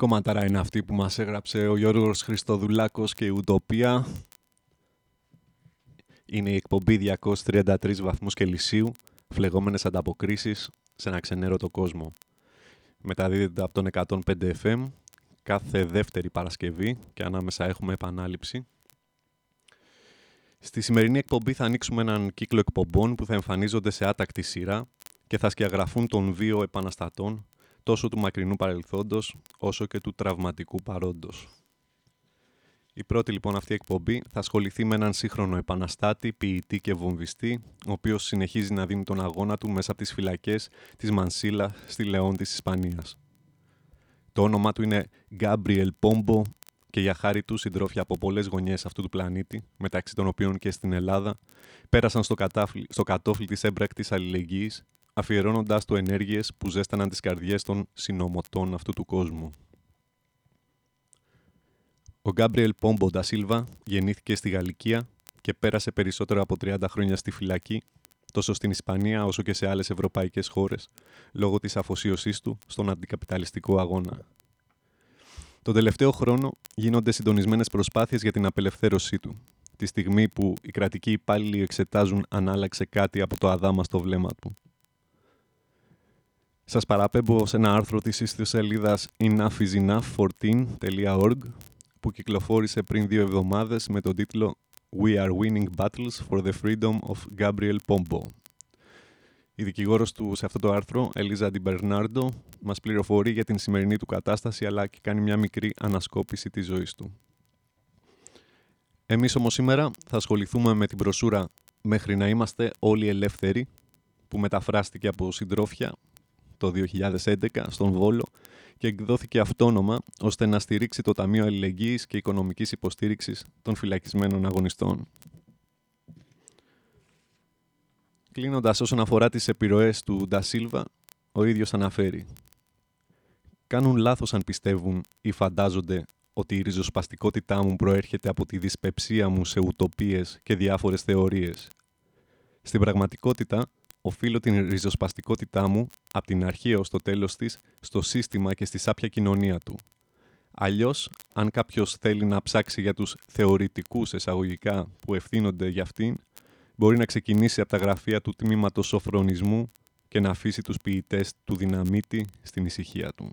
κομματάρα είναι αυτή που μας έγραψε ο Γιώργος Χριστοδουλάκος και η Ουτοπία. Είναι η εκπομπή 233 βαθμούς Κελσίου, φλεγόμενες ανταποκρίσεις σε ένα ξενέρωτο κόσμο. Μεταδίδεται από τον 105 FM κάθε δεύτερη Παρασκευή και ανάμεσα έχουμε επανάληψη. Στη σημερινή εκπομπή θα ανοίξουμε έναν κύκλο εκπομπών που θα εμφανίζονται σε άτακτη σειρά και θα σκιαγραφούν των δύο επαναστατών τόσο του μακρινού παρελθόντος όσο και του τραυματικού παρόντος. Η πρώτη λοιπόν αυτή εκπομπή θα ασχοληθεί με έναν σύγχρονο επαναστάτη, ποιητή και βομβιστή, ο οποίος συνεχίζει να δίνει τον αγώνα του μέσα από τις φυλακές της Μανσίλα στη Λεόν της Ισπανίας. Το όνομά του είναι Γκάμπριελ Πόμπο και για χάρη του συντρόφια από πολλές γωνιές αυτού του πλανήτη, μεταξύ των οποίων και στην Ελλάδα, πέρασαν στο, κατάφλι, στο κατόφλι της έμπρακτης αλληλεγγύης αφιερώνοντάς του ενέργειες που ζέσταναν τις καρδιές των συνομωτών αυτού του κόσμου. Ο Γκάμπριελ Πόμπο Ντασίλβα γεννήθηκε στη Γαλλικία και πέρασε περισσότερο από 30 χρόνια στη φυλακή, τόσο στην Ισπανία όσο και σε άλλες ευρωπαϊκές χώρες, λόγω της αφοσίωσής του στον αντικαπιταλιστικό αγώνα. Τον τελευταίο χρόνο γίνονται συντονισμένες προσπάθειες για την απελευθέρωσή του, τη στιγμή που οι κρατικοί υπάλληλοι εξετάζουν αν άλλαξε κάτι από το αδάμα στο βλέμμα του. Σας παραπέμπω σε ένα άρθρο της ιστοσελίδας enoughisenough14.org που κυκλοφόρησε πριν δύο εβδομάδες με τον τίτλο We are winning battles for the freedom of Gabriel Pombo. Η δικηγόρος του σε αυτό το άρθρο, Ελίζα Ντιμπερνάρντο, μας πληροφορεί για την σημερινή του κατάσταση αλλά και κάνει μια μικρή ανασκόπηση της ζωής του. Εμείς όμως σήμερα θα ασχοληθούμε με την προσούρα «Μέχρι να είμαστε όλοι ελεύθεροι» που μεταφράστηκε από συντρόφια το 2011 στον Βόλο και εκδόθηκε αυτόνομα ώστε να στηρίξει το Ταμείο Αλληλεγγύης και Οικονομικής Υποστήριξης των Φυλακισμένων Αγωνιστών. Κλείνοντας όσον αφορά τις επιρροές του Ντασίλβα, ο ίδιος αναφέρει «Κάνουν λάθος αν πιστεύουν ή φαντάζονται ότι η ριζοσπαστικότητά μου προέρχεται από τη δυσπεψία μου σε ουτοπίες και διάφορες θεωρίες. Στην πραγματικότητα, οφείλω την ριζοσπαστικότητά μου από την αρχή ως το τέλος της στο σύστημα και στη σάπια κοινωνία του. Αλλιώς, αν κάποιος θέλει να ψάξει για τους θεωρητικούς εισαγωγικά που ευθύνονται για αυτήν, μπορεί να ξεκινήσει από τα γραφεία του τμήματος σοφρονισμού και να αφήσει τους ποιητές του δυναμίτη στην ησυχία του.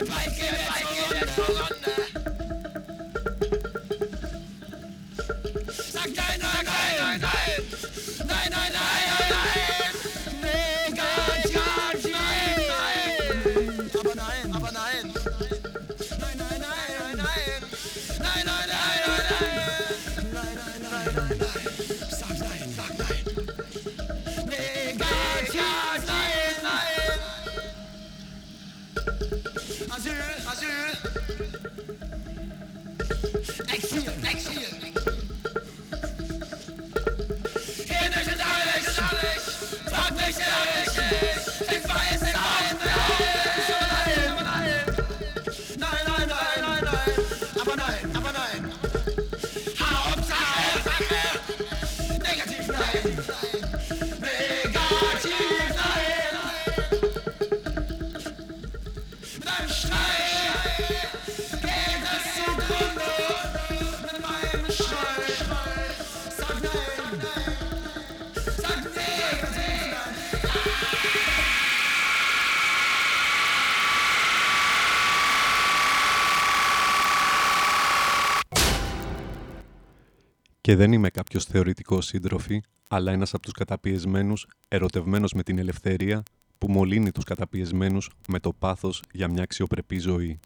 I like it, like it, it. Και δεν είμαι κάποιος θεωρητικός σύντροφη, αλλά ένας από τους καταπιεσμένους, ερωτευμένος με την ελευθερία, που μολύνει τους καταπιεσμένους με το πάθος για μια αξιοπρεπή ζωή.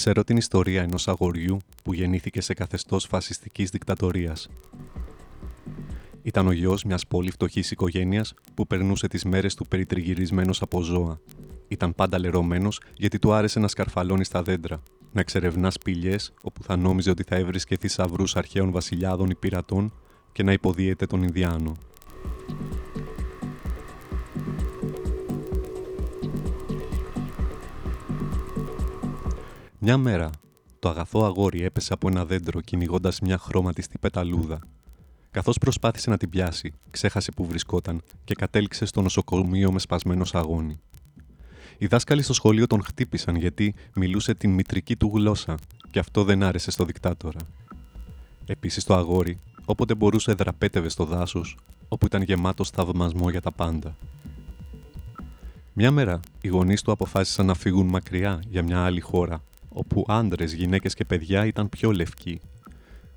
Ξέρω την ιστορία ενός αγοριού που γεννήθηκε σε καθεστώς φασιστικής δικτατορίας. Ήταν ο γιος μιας πολύ φτωχής οικογένειας που περνούσε τις μέρες του περιτριγυρισμένος από ζώα. Ήταν πάντα λερωμένος γιατί του άρεσε να σκαρφαλώνει στα δέντρα, να εξερευνά σπηλιές όπου θα νόμιζε ότι θα έβρισκε θησαυρούς αρχαίων βασιλιάδων ή πειρατών και να υποδίεται τον Ινδιάνο. Μια μέρα, το αγαθό αγόρι έπεσε από ένα δέντρο κυνηγώντας μια χρώματιστη πεταλούδα. Καθώς προσπάθησε να την πιάσει, ξέχασε που βρισκόταν και κατέληξε στο νοσοκομείο με σπασμένο σαγόνι. Οι δάσκαλοι στο σχολείο τον χτύπησαν γιατί μιλούσε την μητρική του γλώσσα και αυτό δεν άρεσε στο δικτάτορα. Επίσης το αγόρι, όποτε μπορούσε δραπέτευε στο δάσος, όπου ήταν γεμάτο θαυμασμό για τα πάντα. Μια μέρα, οι γονείς του αποφάσισαν να φύγουν μακριά για μια άλλη χώρα, όπου άντρες, γυναίκες και παιδιά ήταν πιο λευκοί.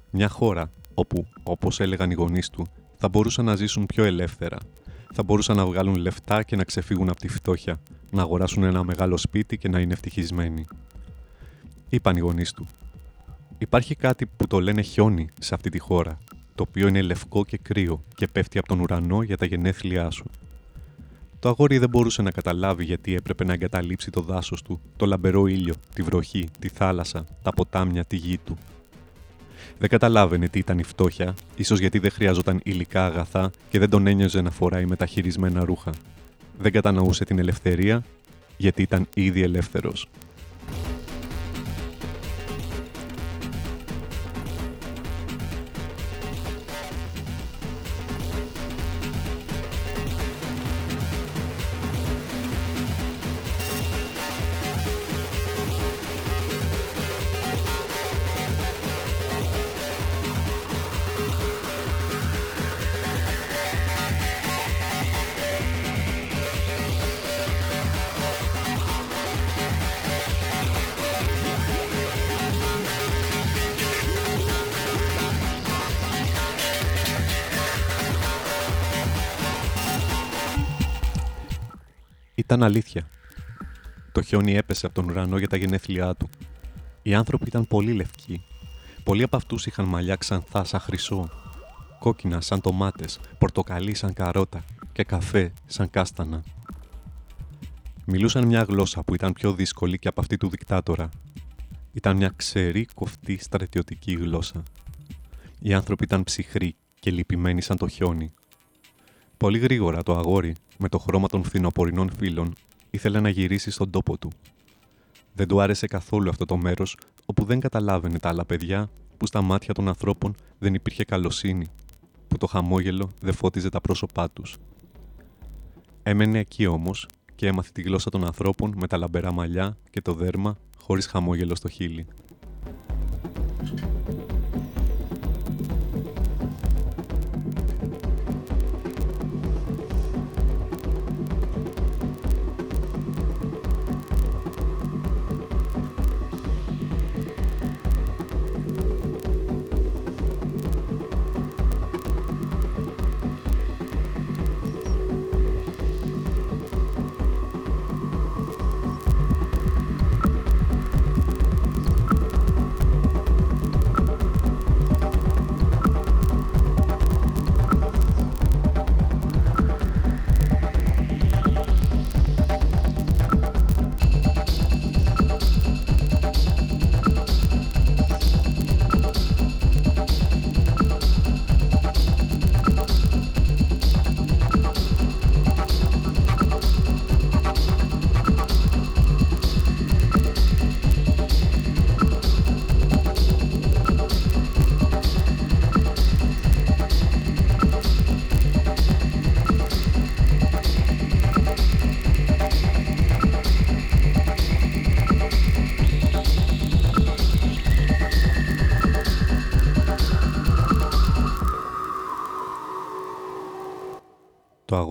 Μια χώρα όπου, όπως έλεγαν οι γονείς του, θα μπορούσαν να ζήσουν πιο ελεύθερα. Θα μπορούσαν να βγάλουν λεφτά και να ξεφύγουν από τη φτώχεια, να αγοράσουν ένα μεγάλο σπίτι και να είναι ευτυχισμένοι. Είπαν οι γονείς του. Υπάρχει κάτι που το λένε χιόνι σε αυτή τη χώρα, το οποίο είναι λευκό και κρύο και πέφτει από τον ουρανό για τα γενέθλιά σου. Το αγόρι δεν μπορούσε να καταλάβει γιατί έπρεπε να εγκαταλείψει το δάσος του, το λαμπερό ήλιο, τη βροχή, τη θάλασσα, τα ποτάμια, τη γη του. Δεν καταλάβαινε τι ήταν η φτώχεια, ίσως γιατί δεν χρειάζονταν υλικά αγαθά και δεν τον ένιωζε να φοράει μεταχειρισμένα ρούχα. Δεν κατανοούσε την ελευθερία, γιατί ήταν ήδη ελεύθερος. Ήταν αλήθεια. Το χιόνι έπεσε από τον ουρανό για τα γενέθλιά του. Οι άνθρωποι ήταν πολύ λευκοί. Πολλοί από αυτούς είχαν μαλλιά ξανθά σαν χρυσό, κόκκινα σαν τομάτε, πορτοκαλί σαν καρότα και καφέ σαν κάστανα. Μιλούσαν μια γλώσσα που ήταν πιο δύσκολη και από αυτή του δικτάτορα. Ήταν μια ξερή, κοφτή, στρατιωτική γλώσσα. Οι άνθρωποι ήταν ψυχροί και λυπημένοι σαν το χιόνι. Πολύ γρήγορα το αγόρι, με το χρώμα των φθινοπορεινών φύλων, ήθελε να γυρίσει στον τόπο του. Δεν του άρεσε καθόλου αυτό το μέρος όπου δεν καταλάβαινε τα άλλα παιδιά που στα μάτια των ανθρώπων δεν υπήρχε καλοσύνη, που το χαμόγελο δεν φώτιζε τα πρόσωπά τους. Έμενε εκεί όμως και έμαθε τη γλώσσα των ανθρώπων με τα λαμπερά μαλλιά και το δέρμα χωρίς χαμόγελο στο χείλι.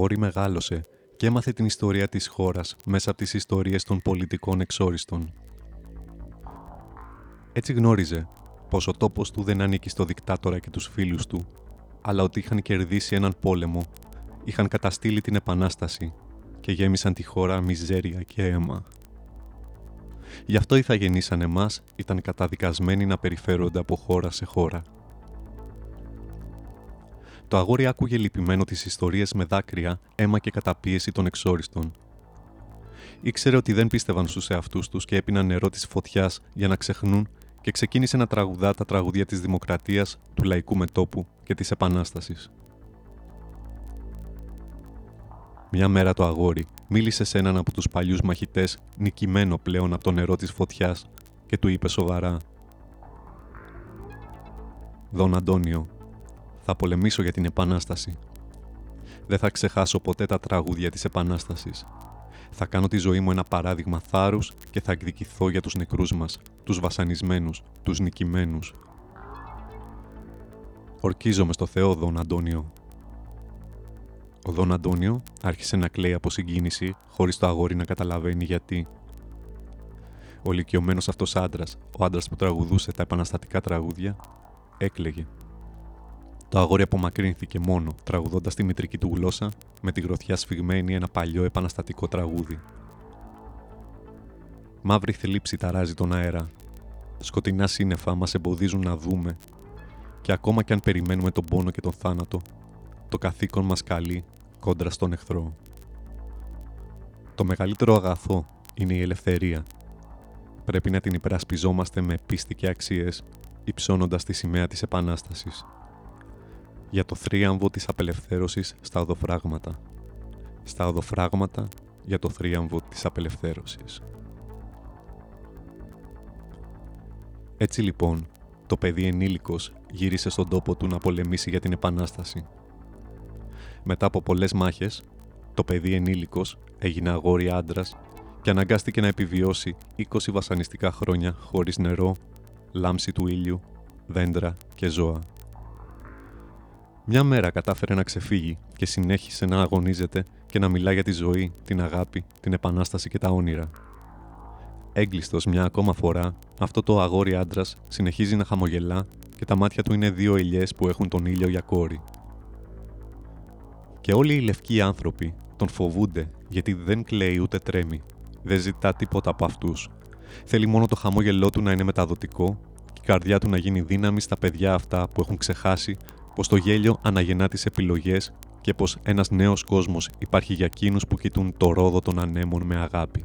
Αγόρι μεγάλωσε και έμαθε την ιστορία της χώρας μέσα από τις ιστορίες των πολιτικών εξόριστων. Έτσι γνώριζε πως ο τόπος του δεν ανήκει στο δικτάτορα και τους φίλους του, αλλά ότι είχαν κερδίσει έναν πόλεμο, είχαν καταστήλει την επανάσταση και γέμισαν τη χώρα μιζέρια και αίμα. Γι' αυτό οι θα σαν εμάς ήταν καταδικασμένοι να περιφέρονται από χώρα σε χώρα. Το αγόρι άκουγε λυπημένο τις ιστορίες με δάκρυα, αίμα και καταπίεση των εξόριστων. Ήξερε ότι δεν πίστευαν στους εαυτούς τους και έπιναν νερό της φωτιάς για να ξεχνούν και ξεκίνησε να τραγουδά τα τραγουδία της δημοκρατίας, του λαϊκού μετόπου και της επανάστασης. Μια μέρα το αγόρι μίλησε σε έναν από τους παλιούς μαχητές νικημένο πλέον από το νερό της φωτιάς και του είπε σοβαρά «Δον Αντώνιο, Θα πολεμήσω για την Επανάσταση. Δεν θα ξεχάσω ποτέ τα τραγούδια της Επανάστασης. Θα κάνω τη ζωή μου ένα παράδειγμα θάρρους και θα εκδικηθώ για τους νεκρούς μας, τους βασανισμένους, τους νικημένους. Ορκίζομαι στο Θεό, Δον Αντώνιο. Ο Δον Αντώνιο άρχισε να κλαίει από συγκίνηση, χωρίς το αγόρι να καταλαβαίνει γιατί. Ο ηλικιωμένος αυτός άντρας, ο άντρας που τραγουδούσε τα επαναστατικά τραγούδια, έκλαιγε. Το αγόρι απομακρύνθηκε μόνο, τραγουδώντας τη μητρική του γλώσσα, με τη γροθιά σφιγμένη ένα παλιό επαναστατικό τραγούδι. Μαύρη θλίψη ταράζει τον αέρα. Σκοτεινά σύννεφα μας εμποδίζουν να δούμε, και ακόμα κι αν περιμένουμε τον πόνο και τον θάνατο, το καθήκον μας καλεί κόντρα στον εχθρό. Το μεγαλύτερο αγαθό είναι η ελευθερία. Πρέπει να την υπερασπιζόμαστε με πίστη και αξίες, υψώνοντας τη σημαία της Επανάστασης για το θρίαμβο της απελευθέρωσης στα οδοφράγματα. Στα οδοφράγματα για το θρίαμβο της απελευθέρωσης. Έτσι λοιπόν, το παιδί ενήλικος γύρισε στον τόπο του να πολεμήσει για την Επανάσταση. Μετά από πολλές μάχες, το παιδί ενήλικος έγινε αγόρι άντρας και αναγκάστηκε να επιβιώσει 20 βασανιστικά χρόνια χωρίς νερό, λάμψη του ήλιου, δέντρα και ζώα. Μια μέρα κατάφερε να ξεφύγει και συνέχισε να αγωνίζεται και να μιλά για τη ζωή, την αγάπη, την επανάσταση και τα όνειρα. Έγκλειστος μια ακόμα φορά, αυτό το αγόρι άντρας συνεχίζει να χαμογελά και τα μάτια του είναι δύο ελιές που έχουν τον ήλιο για κόρη. Και όλοι οι λευκοί άνθρωποι τον φοβούνται γιατί δεν κλαίει ούτε τρέμει. Δεν ζητά τίποτα από αυτούς. Θέλει μόνο το χαμόγελό του να είναι μεταδοτικό και η καρδιά του να γίνει δύναμη στα παιδιά αυτά που έχουν ξεχάσει πως το γέλιο αναγεννά τις επιλογές και πως ένας νέος κόσμος υπάρχει για εκείνους που κοιτούν το ρόδο των ανέμων με αγάπη.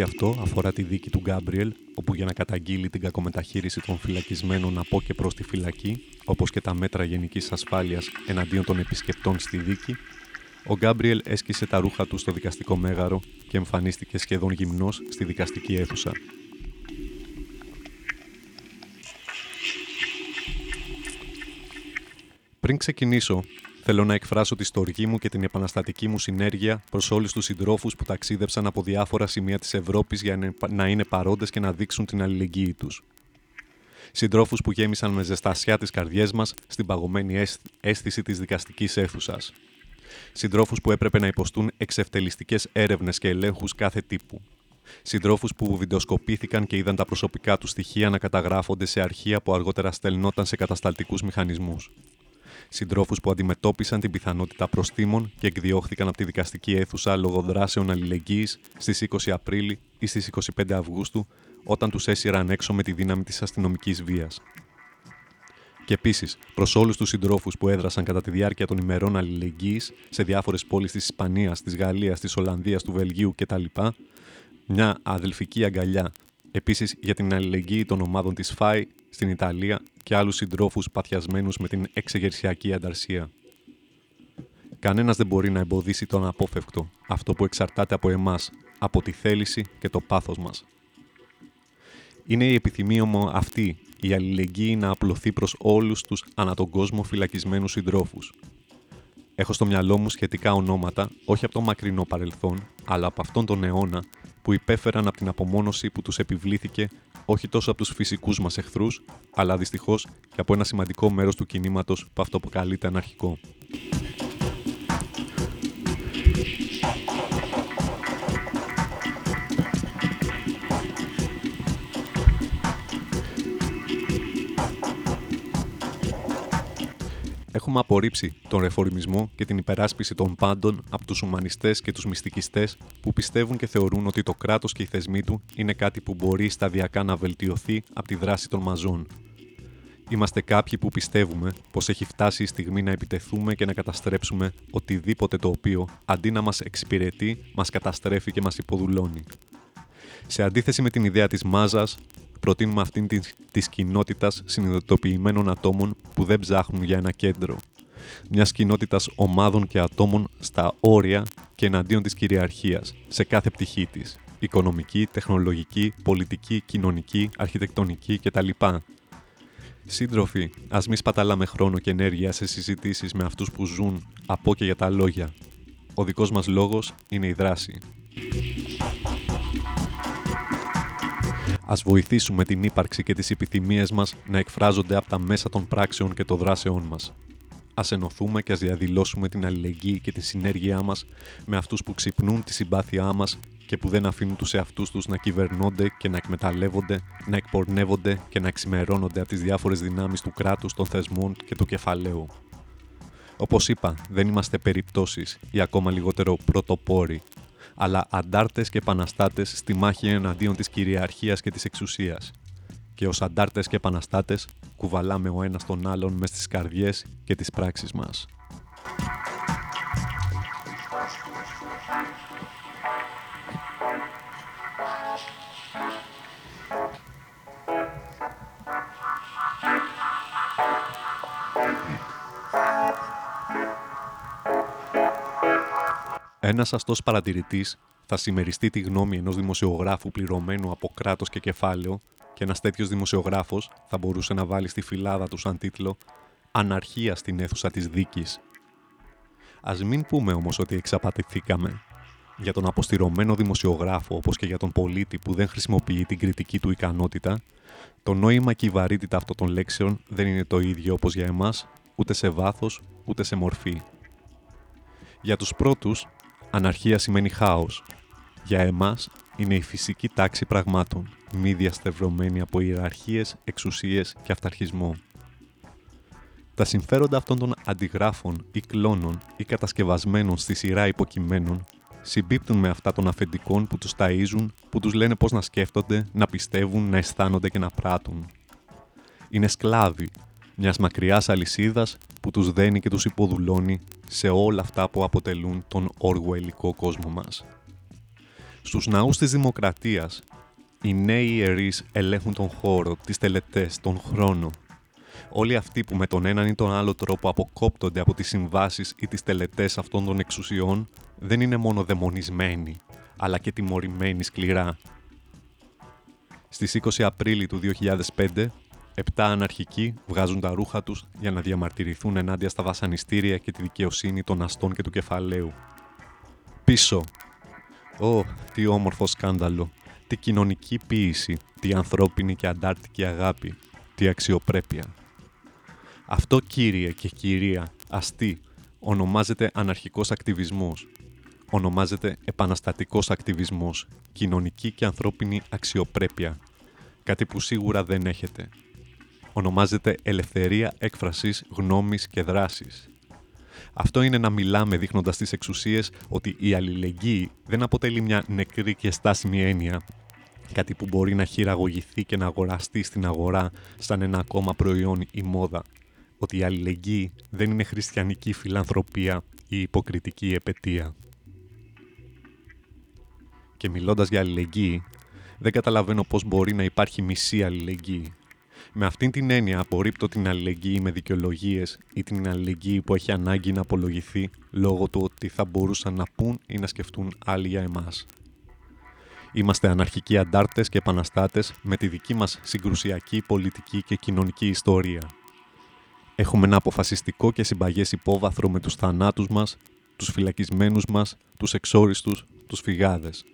Κομμάτι αυτό αφορά τη δίκη του Γκάμπριελ, όπου για να καταγγείλει την κακομεταχείριση των φυλακισμένων από και προς τη φυλακή, όπως και τα μέτρα γενικής ασφάλειας εναντίον των επισκεπτών στη δίκη, ο Γκάμπριελ έσκησε τα ρούχα του στο δικαστικό μέγαρο και εμφανίστηκε σχεδόν γυμνός στη δικαστική αίθουσα. Πριν ξεκινήσω, θέλω να εκφράσω τη στοργή μου και την επαναστατική μου συνέργεια προς όλους τους συντρόφους που ταξίδεψαν από διάφορα σημεία της Ευρώπης για να είναι παρόντες και να δείξουν την αλληλεγγύη τους. Συντρόφους που γέμισαν με ζεστασιά τις καρδιές μας στην παγωμένη αίσθηση της δικαστικής αίθουσας συντρόφους που έπρεπε να υποστούν εξευτελιστικές έρευνες και ελέγχους κάθε τύπου. Συντρόφους που βιντεοσκοπήθηκαν και είδαν τα προσωπικά τους στοιχεία να καταγράφονται σε αρχεία που αργότερα στελνόταν σε κατασταλτικούς μηχανισμούς. Συντρόφους που αντιμετώπισαν την πιθανότητα προστήμων και εκδιώχθηκαν από τη δικαστική αίθουσα λόγω δράσεων αλληλεγγύης στις 20 Απρίλη ή στις 25 Αυγούστου, όταν τους έσυραν έξω με τη δύναμη της αστυνομικής βίας. Και επίσης προς όλους τους συντρόφους που έδρασαν κατά τη διάρκεια των ημερών αλληλεγγύης σε διάφορες πόλεις της Ισπανίας, της Γαλλίας, της Ολλανδίας, του Βελγίου κτλ. Μια αδελφική αγκαλιά. Επίσης για την αλληλεγγύη των ομάδων της ΦΑΙ στην Ιταλία και άλλους συντρόφους παθιασμένους με την εξεγερσιακή ανταρσία. Κανένας δεν μπορεί να εμποδίσει τον απόφευκτο, αυτό που εξαρτάται από εμάς, από τη θέληση και το πάθος μας. Είναι η επιθυμία μου αυτή η αλληλεγγύη να απλωθεί προς όλους τους ανά τον κόσμο φυλακισμένους συντρόφους. Έχω στο μυαλό μου σχετικά ονόματα, όχι από το μακρινό παρελθόν, αλλά από αυτόν τον αιώνα που υπέφεραν από την απομόνωση που τους επιβλήθηκε όχι τόσο από τους φυσικούς μας εχθρούς, αλλά δυστυχώς και από ένα σημαντικό μέρος του κινήματος που αυτό αποκαλείται αναρχικό. Έχουμε απορρίψει τον ρεφορμισμό και την υπεράσπιση των πάντων από τους ουμανιστές και τους μυστικιστές που πιστεύουν και θεωρούν ότι το κράτος και οι θεσμοί του είναι κάτι που μπορεί σταδιακά να βελτιωθεί από τη δράση των μαζών. Είμαστε κάποιοι που πιστεύουμε πως έχει φτάσει η στιγμή να επιτεθούμε και να καταστρέψουμε οτιδήποτε το οποίο, αντί να μας εξυπηρετεί, μας καταστρέφει και μας υποδουλώνει. Σε αντίθεση με την ιδέα της μάζας, προτείνουμε αυτήν της, της κοινότητας συνειδητοποιημένων ατόμων που δεν ψάχνουν για ένα κέντρο. Μιας κοινότητας ομάδων και ατόμων στα όρια και εναντίον της κυριαρχίας, σε κάθε πτυχή της. Οικονομική, τεχνολογική, πολιτική, κοινωνική, αρχιτεκτονική κτλ. Σύντροφοι, ας μη σπαταλάμε χρόνο και ενέργεια σε συζητήσεις με αυτούς που ζουν από και για τα λόγια. Ο δικός μας λόγος είναι η δράση. Ας βοηθήσουμε την ύπαρξη και τις επιθυμίες μας να εκφράζονται από τα μέσα των πράξεων και των δράσεών μας. Ας ενωθούμε και ας διαδηλώσουμε την αλληλεγγύη και τη συνέργειά μας με αυτούς που ξυπνούν τη συμπάθειά μας και που δεν αφήνουν τους εαυτούς τους να κυβερνώνται και να εκμεταλλεύονται, να εκπορνεύονται και να εξημερώνονται από τις διάφορες δυνάμεις του κράτους, των θεσμών και του κεφαλαίου. Όπως είπα, δεν είμαστε περιπτώσεις ή ακόμα λιγότερο πρωτοπόροι αλλά αντάρτες και επαναστάτες στη μάχη εναντίον της κυριαρχίας και της εξουσίας. Και ως αντάρτες και επαναστάτες κουβαλάμε ο ένας τον άλλον μες στις καρδιές και τις πράξεις μας. Ένας αστό παρατηρητής θα συμμεριστεί τη γνώμη ενός δημοσιογράφου πληρωμένου από κράτος και κεφάλαιο και ένας τέτοιος δημοσιογράφος θα μπορούσε να βάλει στη φυλάδα του σαν τίτλο Αναρχία στην αίθουσα της δίκης. Α μην πούμε όμως ότι εξαπατηθήκαμε. Για τον αποστηρωμένο δημοσιογράφο, όπως και για τον πολίτη που δεν χρησιμοποιεί την κριτική του ικανότητα, το νόημα και η βαρύτητα αυτών των λέξεων δεν είναι το ίδιο όπως για εμάς, ούτε σε βάθος, ούτε σε μορφή. Για τους πρώτους, Αναρχία σημαίνει χάος. Για εμάς είναι η φυσική τάξη πραγμάτων, μη διαστευρωμένη από ιεραρχίες, εξουσίες και αυταρχισμό. Τα συμφέροντα αυτών των αντιγράφων ή κλώνων ή κατασκευασμένων στη σειρά υποκειμένων συμπίπτουν με αυτά των αφεντικών που τους ταΐζουν, που τους λένε πώς να σκέφτονται, να πιστεύουν, να αισθάνονται και να πράττουν. Είναι σκλάβοι μιας μακριάς αλυσίδας που τους δένει και τους υποδουλώνει σε όλα αυτά που αποτελούν τον οργοελικό κόσμο μας. Στους ναούς της δημοκρατίας, οι νέοι ιερείς ελέγχουν τον χώρο, τις τελετές, τον χρόνο. Όλοι αυτοί που με τον έναν ή τον άλλο τρόπο αποκόπτονται από τις συμβάσεις ή τις τελετές αυτών των εξουσιών, δεν είναι μόνο δαιμονισμένοι, αλλά και τιμωρημένοι σκληρά. Στις 20 Απρίλη του 2005, Επτά αναρχικοί βγάζουν τα ρούχα τους για να διαμαρτυρηθούν ενάντια στα βασανιστήρια και τη δικαιοσύνη των αστών και του κεφαλαίου. Πίσω. Ω, τι όμορφο σκάνδαλο. Τι κοινωνική ποίηση. Τι ανθρώπινη και αντάρτικη αγάπη. Τι αξιοπρέπεια. Αυτό κύριε και κυρία, αστή, ονομάζεται αναρχικός ακτιβισμός. Ονομάζεται επαναστατικός ακτιβισμός, κοινωνική και ανθρώπινη αξιοπρέπεια. Κάτι που σίγουρα δεν έχετε ονομάζεται ελευθερία έκφρασης, γνώμης και δράσης. Αυτό είναι να μιλάμε δείχνοντας τις εξουσίες ότι η αλληλεγγύη δεν αποτελεί μια νεκρή και στάσιμη έννοια, κάτι που μπορεί να χειραγωγηθεί και να αγοραστεί στην αγορά σαν ένα ακόμα προϊόν ή μόδα, ότι η αλληλεγγύη δεν είναι χριστιανική φιλανθρωπία ή υποκριτική επαιτία. Και μιλώντας για αλληλεγγύη, δεν καταλαβαίνω πώς μπορεί να υπάρχει μισή αλληλεγγύη. Με αυτήν την έννοια απορρίπτω την αλληλεγγύη με δικαιολογίες ή την αλληλεγγύη που έχει ανάγκη να απολογηθεί λόγω του ότι θα μπορούσαν να πούν ή να σκεφτούν άλλοι για εμάς. Είμαστε αναρχικοί αντάρτες και επαναστάτες με τη δική μας συγκρουσιακή πολιτική και κοινωνική ιστορία. Έχουμε ένα αποφασιστικό και συμπαγές υπόβαθρο με τους θανάτους μας, τους φυλακισμένους μας, τους εξόριστους, τους φυγάδες.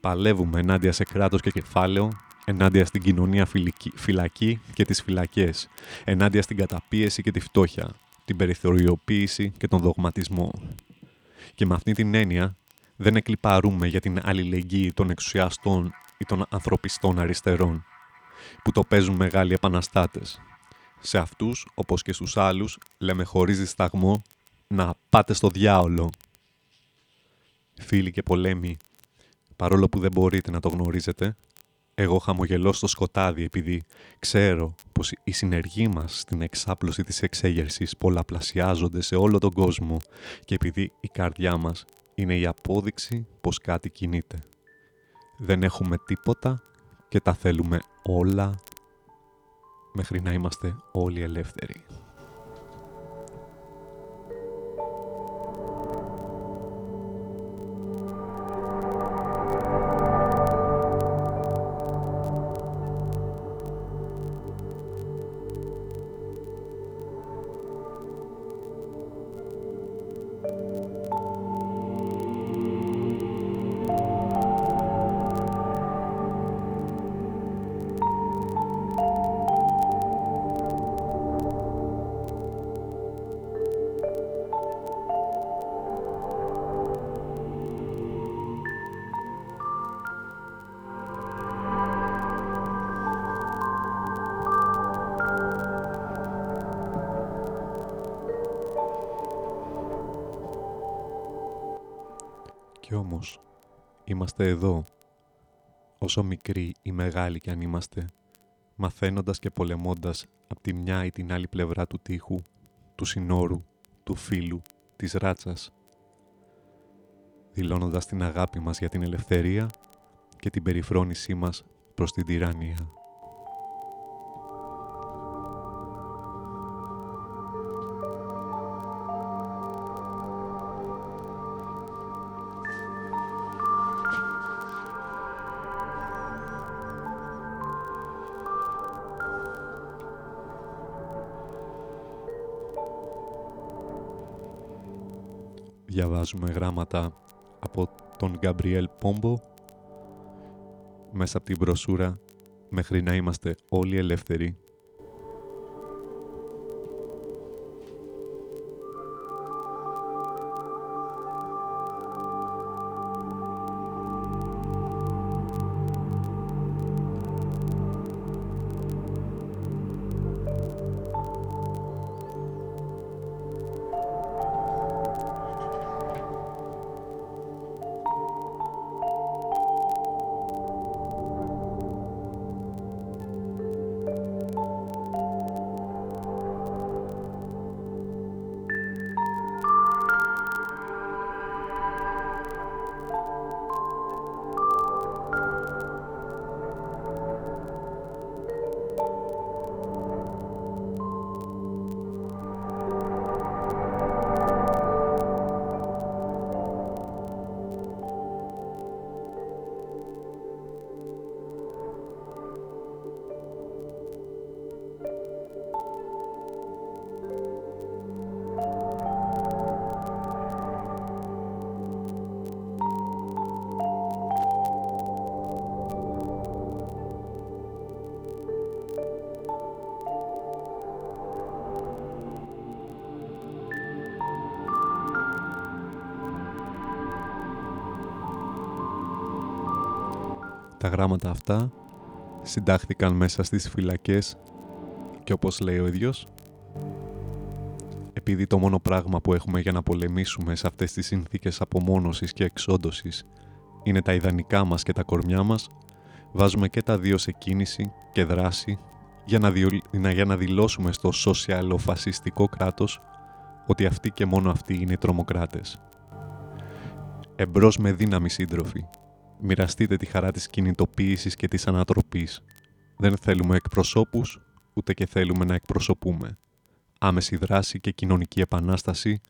Παλεύουμε ενάντια σε κράτος και κεφάλαιο, ενάντια στην κοινωνία φυλακή και τις φυλακές, ενάντια στην καταπίεση και τη φτώχεια, την περιθωριοποίηση και τον δογματισμό. Και με αυτή την έννοια δεν εκλυπαρούμε για την αλληλεγγύη των εξουσιαστών ή των ανθρωπιστών αριστερών, που το παίζουν μεγάλοι επαναστάτες. Σε αυτούς, όπως και στους άλλους, λέμε χωρίς δισταγμό να πάτε στο διάολο. Φίλοι και πολέμοι, παρόλο που δεν μπορείτε να το γνωρίζετε, εγώ χαμογελώ στο σκοτάδι επειδή ξέρω πως οι συνεργοί μας στην εξάπλωση της εξέγερσης πολλαπλασιάζονται σε όλο τον κόσμο και επειδή η καρδιά μας είναι η απόδειξη πως κάτι κινείται. Δεν έχουμε τίποτα και τα θέλουμε όλα μέχρι να είμαστε όλοι ελεύθεροι. Είμαστε εδώ, όσο μικροί ή μεγάλοι κι αν είμαστε, μαθαίνοντας και πολεμώντας από τη μια ή την άλλη πλευρά του τείχου, του συνόρου, του φίλου, της ράτσας, δηλώνοντας την αγάπη μας για την ελευθερία και την περιφρόνησή μας προς την τυραννία. Διαβάζουμε γράμματα από τον Γκαμπριέλ Πόμπο μέσα από την μπροσούρα μέχρι να είμαστε όλοι ελεύθεροι Τα γράμματα αυτά συντάχθηκαν μέσα στις φυλακές και όπως λέει ο ίδιος, επειδή το μόνο πράγμα που έχουμε για να πολεμήσουμε σε αυτές τις συνθήκες απομόνωσης και εξόντωσης είναι τα ιδανικά μας και τα κορμιά μας, βάζουμε και τα δύο σε κίνηση και δράση για να, διο... για να δηλώσουμε στο σοσιαλοφασιστικό κράτος ότι αυτοί και μόνο αυτοί είναι οι τρομοκράτες. Εμπρός με δύναμη σύντροφοι, Μοιραστείτε τη χαρά της κινητοποίησης και της ανατροπής. Δεν θέλουμε εκπροσώπους, ούτε και θέλουμε να εκπροσωπούμε. Άμεση δράση και κοινωνική επανάσταση.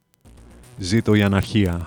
Ζήτω η αναρχία!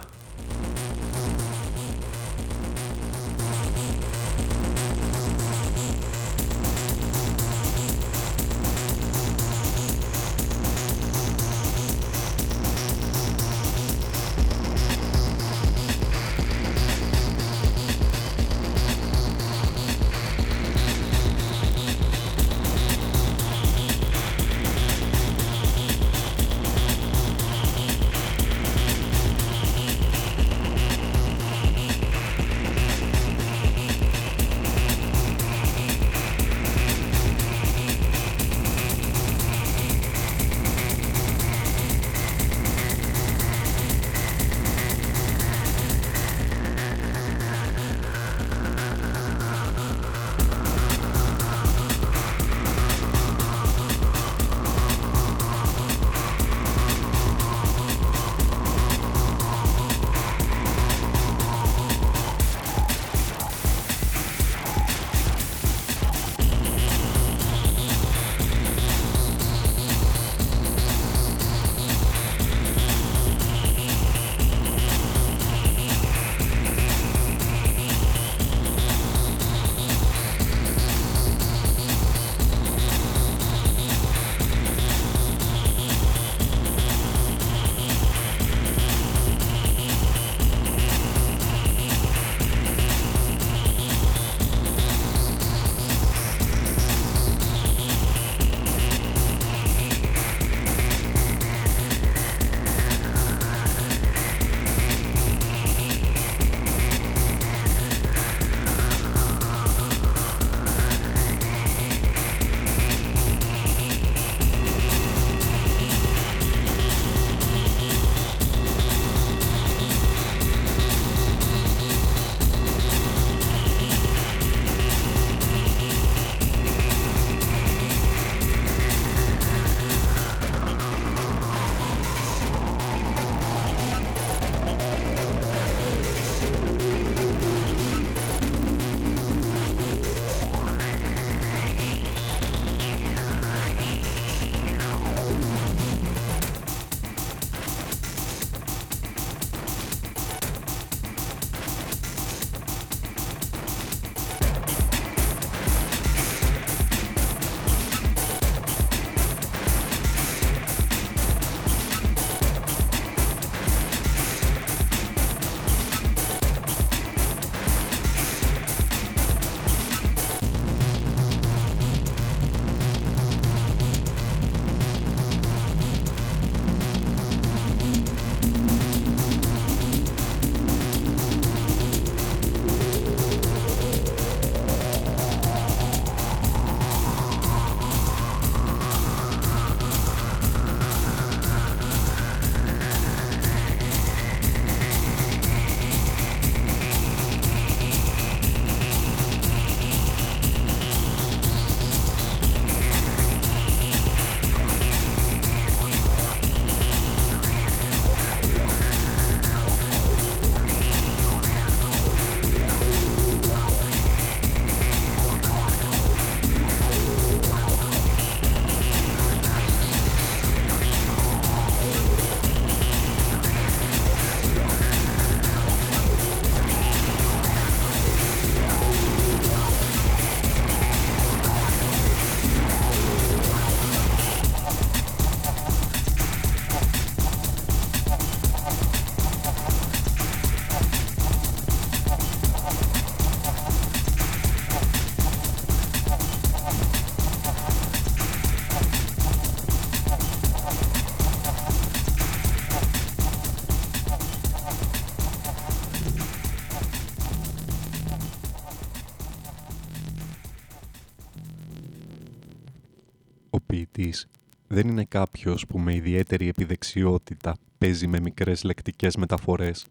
Δεν είναι κάποιος που με ιδιαίτερη επιδεξιότητα παίζει με μικρές λεκτικές μεταφορές,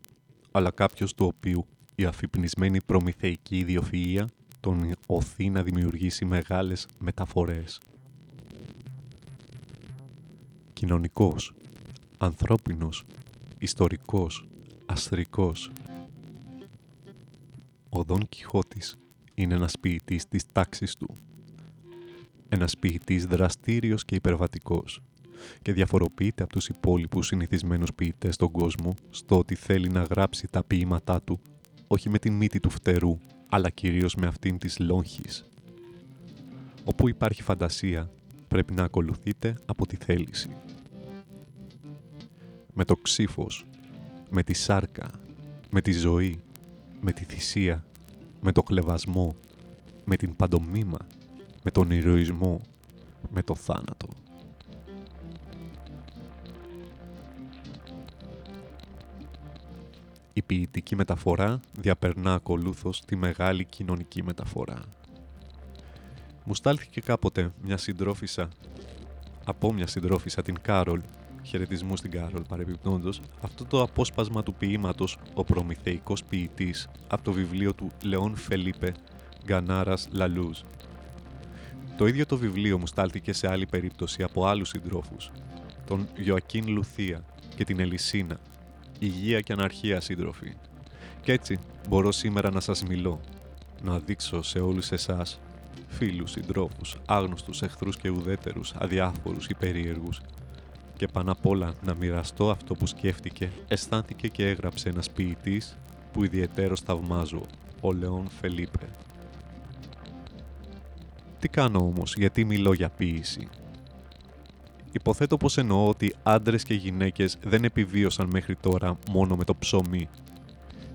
αλλά κάποιος του οποίου η αφυπνισμένη προμηθεϊκή ιδιοφυΐα τον οθεί να δημιουργήσει μεγάλες μεταφορές. Κοινωνικός, ανθρώπινος, ιστορικός, αστρικός. Ο Δον Κιχώτης είναι ένας ποιητής της τάξης του. Ένας ποιητής δραστήριος και υπερβατικός και διαφοροποιείται από τους υπόλοιπους συνηθισμένους ποιητές στον κόσμο στο ότι θέλει να γράψει τα ποίηματά του όχι με την μύτη του φτερού, αλλά κυρίως με αυτήν της λόγχης. Όπου υπάρχει φαντασία, πρέπει να ακολουθείτε από τη θέληση. Με το ξύφος, με τη σάρκα, με τη ζωή, με τη θυσία, με το χλευασμό, με την παντομίμα, με τον ηρωισμό, με το θάνατο. Η ποιητική μεταφορά διαπερνά ακολούθως τη μεγάλη κοινωνική μεταφορά. Μου στάλθηκε κάποτε μια συντρόφισσα, από μια συντρόφισσα την Κάρολ, χαιρετισμού στην Κάρολ παρεμπιπτόντως, αυτό το απόσπασμα του ποίηματος «Ο Προμηθεϊκός Ποιητής» από το βιβλίο του Λεόν Φελίπε Γκανάρας Λαλούζ. Το ίδιο το βιβλίο μου στάλθηκε σε άλλη περίπτωση από άλλους συντρόφους, τον Ιωακίν Λουθία και την Ελισίνα, υγεία και αναρχία σύντροφοι. Κι έτσι μπορώ σήμερα να σας μιλώ, να δείξω σε όλους εσάς, φίλους, συντρόφους, άγνωστους, εχθρούς και ουδέτερους, αδιάφορους ή περίεργους, και πάνω απ' όλα να μοιραστώ αυτό που σκέφτηκε, αισθάνθηκε και έγραψε ένας ποιητής που ιδιαιτέρως θαυμάζω, ο Λεόν Φελίπε. Τι κάνω όμως, γιατί μιλώ για ποίηση. Υποθέτω πως εννοώ ότι άντρες και γυναίκες δεν επιβίωσαν μέχρι τώρα μόνο με το ψωμί.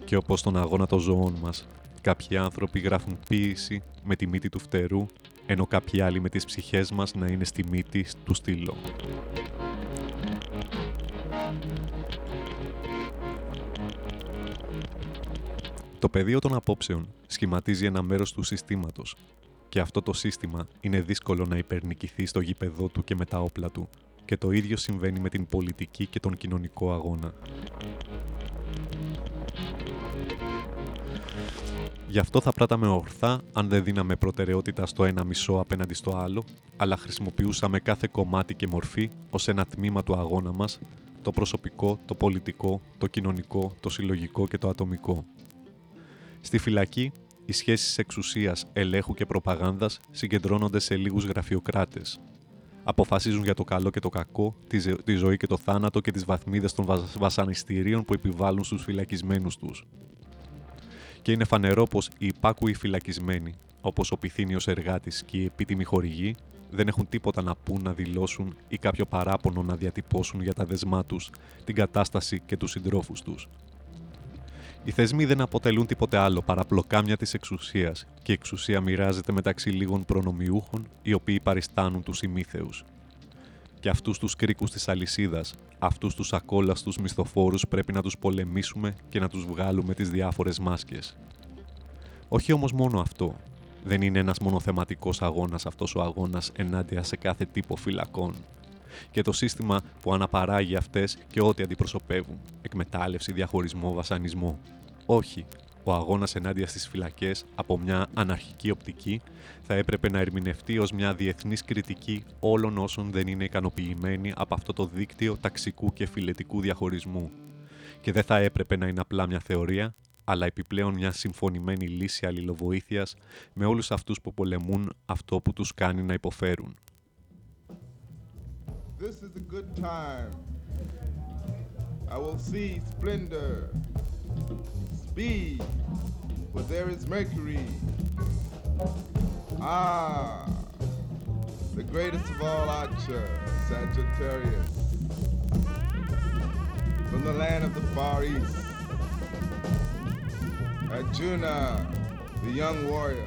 Και όπως στον αγώνα των ζωών μας, κάποιοι άνθρωποι γράφουν ποίηση με τη μύτη του φτερού, ενώ κάποιοι άλλοι με τις ψυχές μας να είναι στη μύτη του στήλου. Το πεδίο των απόψεων σχηματίζει ένα μέρος του συστήματος και αυτό το σύστημα είναι δύσκολο να υπερνικηθεί στο γήπεδό του και με τα όπλα του και το ίδιο συμβαίνει με την πολιτική και τον κοινωνικό αγώνα. Γι' αυτό θα πράταμε ορθά αν δεν δίναμε προτεραιότητα στο ένα μισό απέναντι στο άλλο, αλλά χρησιμοποιούσαμε κάθε κομμάτι και μορφή ως ένα τμήμα του αγώνα μας, το προσωπικό, το πολιτικό, το κοινωνικό, το συλλογικό και το ατομικό. Στη φυλακή, οι σχέσεις εξουσίας, ελέγχου και προπαγάνδας συγκεντρώνονται σε λίγους γραφειοκράτες. Αποφασίζουν για το καλό και το κακό, τη ζωή και το θάνατο και τις βαθμίδες των βασανιστήριων που επιβάλλουν στους φυλακισμένους τους. Και είναι φανερό πως οι υπάκουοι φυλακισμένοι, όπως ο πυθύνιος εργάτης και οι επίτιμοι χορηγοί, δεν έχουν τίποτα να πούν, να δηλώσουν ή κάποιο παράπονο να διατυπώσουν για τα δεσμά τους, την κατάσταση και τους συντρόφους τους. Οι θεσμοί δεν αποτελούν τίποτε άλλο παρά πλοκάμια της εξουσίας και η εξουσία μοιράζεται μεταξύ λίγων προνομιούχων οι οποίοι παριστάνουν τους ημίθεους. Και αυτούς τους κρίκους της αλυσίδας, αυτούς τους ακόλαστους μισθοφόρους πρέπει να τους πολεμήσουμε και να τους βγάλουμε τις διάφορες μάσκες. Όχι όμως μόνο αυτό. Δεν είναι ένας μονοθεματικός αγώνας αυτός ο αγώνας ενάντια σε κάθε τύπο φυλακών. Και το σύστημα που αναπαράγει αυτές και ό,τι αντιπροσωπεύουν. Εκμετάλλευση, διαχωρισμό, βασανισμό. Όχι, ο αγώνας ενάντια στις φυλακές από μια αναρχική οπτική θα έπρεπε να ερμηνευτεί ως μια διεθνής κριτική όλων όσων δεν είναι ικανοποιημένοι από αυτό το δίκτυο ταξικού και φιλετικού διαχωρισμού. Και δεν θα έπρεπε να είναι απλά μια θεωρία, αλλά επιπλέον μια συμφωνημένη λύση αλληλοβοήθειας με όλους αυτούς που πολεμούν αυτό που τους κάνει να υποφέρουν. This is a good time. I will see splendor. speed, but there is Mercury. Ah, the greatest of all archer, Sagittarius, from the land of the Far East. Arjuna, the young warrior.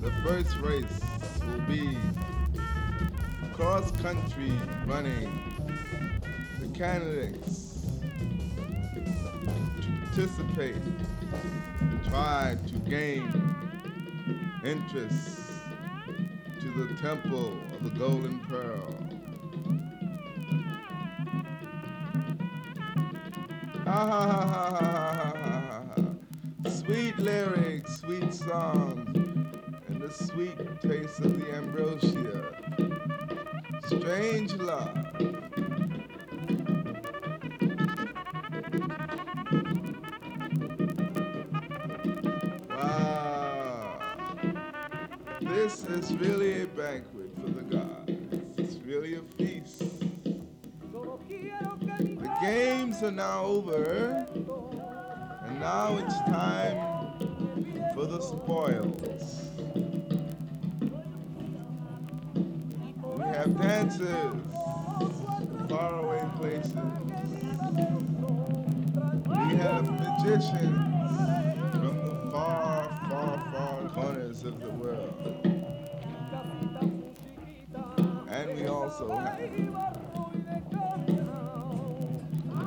The first race will be cross country running. The candidates to participate, and try to gain interest to the temple of the golden pearl. Sweet lyrics, sweet songs, and the sweet taste of the ambrosia. Strange love. Wow. This is really a banquet for the gods. It's really a feast. The games are now over, and now it's time for the spoils. Have dancers, from faraway places. We have magicians from the far, far, far corners of the world. And we also have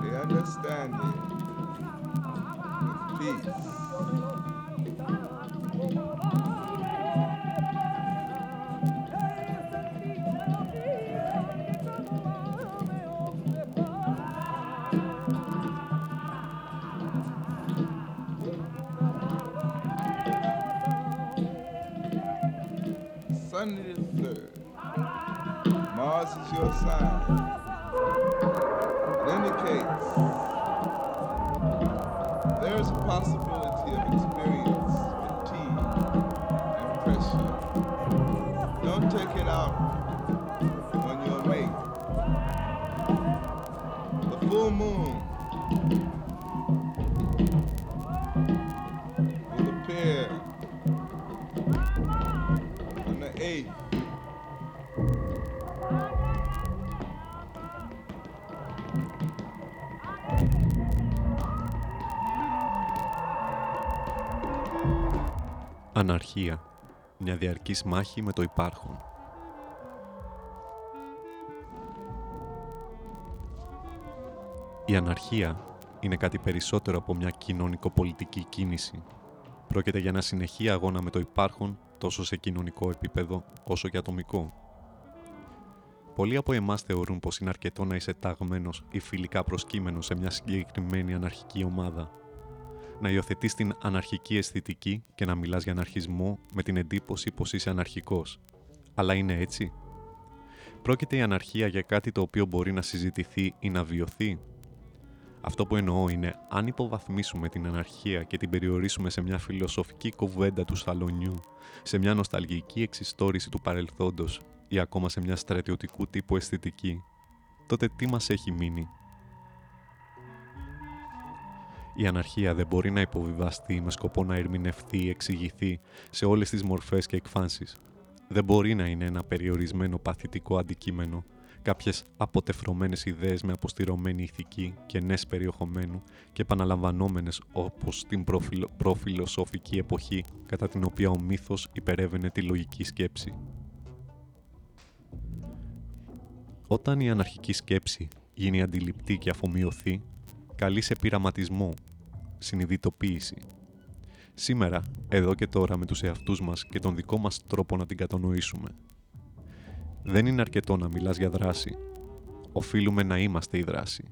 the understanding of peace. Μάχη με το υπάρχον. Η αναρχία είναι κάτι περισσότερο από μια κοινωνικοπολιτική κίνηση. Πρόκειται για ένα συνεχή αγώνα με το υπάρχον τόσο σε κοινωνικό επίπεδο όσο και ατομικό. Πολλοί από εμάς θεωρούν πως είναι αρκετό να είσαι ταγμένος ή φιλικά προσκύμενος σε μια συγκεκριμένη αναρχική ομάδα να υιοθετείς την αναρχική αισθητική και να μιλάς για αναρχισμό με την εντύπωση πως είσαι αναρχικός. Αλλά είναι έτσι. Πρόκειται η αναρχία για κάτι το οποίο μπορεί να συζητηθεί ή να βιωθεί; Αυτό που εννοώ είναι αν υποβαθμίσουμε την αναρχία και την περιορίσουμε σε μια φιλοσοφική κουβέντα του σαλονιού, σε μια νοσταλγική εξιστόρηση του παρελθόντος ή ακόμα σε μια στρατιωτικού τύπου αισθητική, τότε τι μας έχει μείνει; Η αναρχία δεν μπορεί να υποβιβαστεί με σκοπό να ερμηνευτεί ή εξηγηθεί σε όλες τις μορφές και εκφάνσεις. Δεν μπορεί να είναι ένα περιορισμένο παθητικό αντικείμενο, κάποιες αποτεφρωμένες ιδέες με αποστηρωμένη ηθική και νες περιεχομένου και επαναλαμβανόμενες όπως την προφιλο... προφιλοσοφική εποχή κατά την οποία ο μύθος υπερεύαινε τη λογική σκέψη. Όταν η αναρχική σκέψη γίνει αντιληπτή και αφομοιωθεί, καλεί σε πειραματισμό, συνειδητοποίηση. Σήμερα, εδώ και τώρα με τους εαυτούς μας και τον δικό μας τρόπο να την κατανοήσουμε. Δεν είναι αρκετό να μιλάς για δράση. Οφείλουμε να είμαστε η δράση.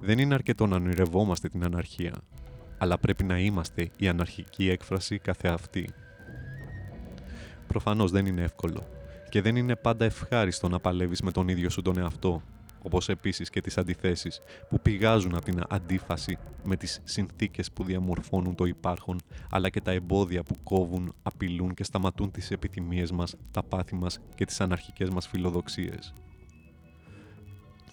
Δεν είναι αρκετό να ονειρευόμαστε την αναρχία, αλλά πρέπει να είμαστε η αναρχική έκφραση καθεαυτή. Προφανώς δεν είναι εύκολο και δεν είναι πάντα ευχάριστο να παλεύεις με τον ίδιο σου τον εαυτό όπως επίσης και τις αντιθέσεις που πηγάζουν από την αντίφαση με τις συνθήκες που διαμορφώνουν το υπάρχον, αλλά και τα εμπόδια που κόβουν, απειλούν και σταματούν τις επιθυμίες μας, τα πάθη μας και τις αναρχικές μας φιλοδοξίες.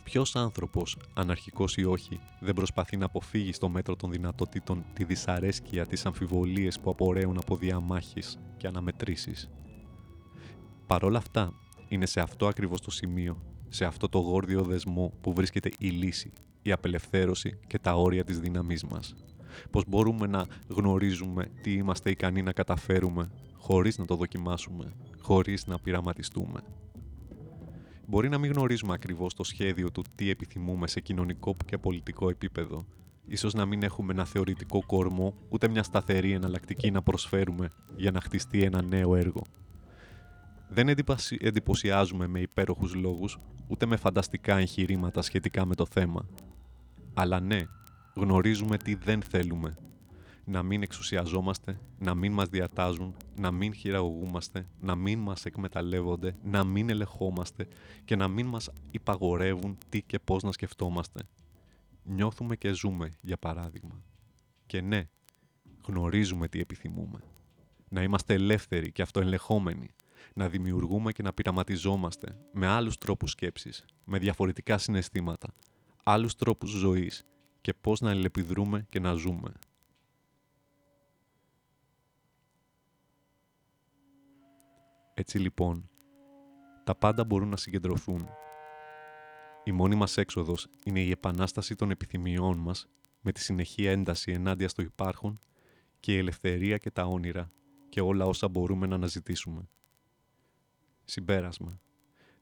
Ποιος άνθρωπος, αναρχικός ή όχι, δεν προσπαθεί να αποφύγει στο μέτρο των δυνατοτήτων τη δυσαρέσκεια, τις αμφιβολίες που απορρέουν από διαμάχες και αναμετρήσεις; Παρόλα αυτά, είναι σε αυτό ακριβώς το σημείο σε αυτό το γόρδιο δεσμό που βρίσκεται η λύση, η απελευθέρωση και τα όρια της δύναμής μας. Πώς μπορούμε να γνωρίζουμε τι είμαστε ικανοί να καταφέρουμε χωρίς να το δοκιμάσουμε, χωρίς να πειραματιστούμε. Μπορεί να μην γνωρίζουμε ακριβώς το σχέδιο του τι επιθυμούμε σε κοινωνικό και πολιτικό επίπεδο. Ίσως να μην έχουμε ένα θεωρητικό κορμό, ούτε μια σταθερή εναλλακτική να προσφέρουμε για να χτιστεί ένα νέο έργο. Δεν εντυπωσιάζουμε με υπέροχους λόγους, ούτε με φανταστικά εγχειρήματα σχετικά με το θέμα. Αλλά ναι, γνωρίζουμε τι δεν θέλουμε. Να μην εξουσιαζόμαστε, να μην μας διατάζουν, να μην χειραγωγούμαστε, να μην μας εκμεταλλεύονται, να μην ελεγχόμαστε και να μην μας υπαγορεύουν τι και πώς να σκεφτόμαστε. Νιώθουμε και ζούμε, για παράδειγμα. Και ναι, γνωρίζουμε τι επιθυμούμε. Να είμαστε ελεύθεροι και αυτοελεγχόμενοι. Να δημιουργούμε και να πειραματιζόμαστε με άλλους τρόπους σκέψης, με διαφορετικά συναισθήματα, άλλους τρόπους ζωής και πώς να αλληλεπιδρούμε και να ζούμε. Έτσι λοιπόν, τα πάντα μπορούν να συγκεντρωθούν. Η μόνη μας έξοδος είναι η επανάσταση των επιθυμιών μας με τη συνεχή ένταση ενάντια στο υπάρχον και η ελευθερία και τα όνειρα και όλα όσα μπορούμε να αναζητήσουμε. Συμπέρασμα.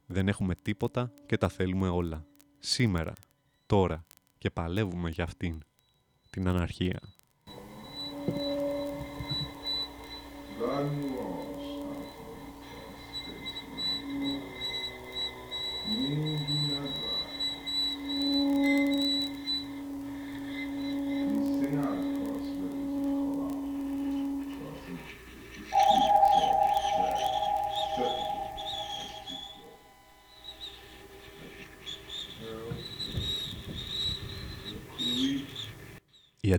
Δεν έχουμε τίποτα και τα θέλουμε όλα. Σήμερα, τώρα και παλεύουμε για αυτήν, την αναρχία.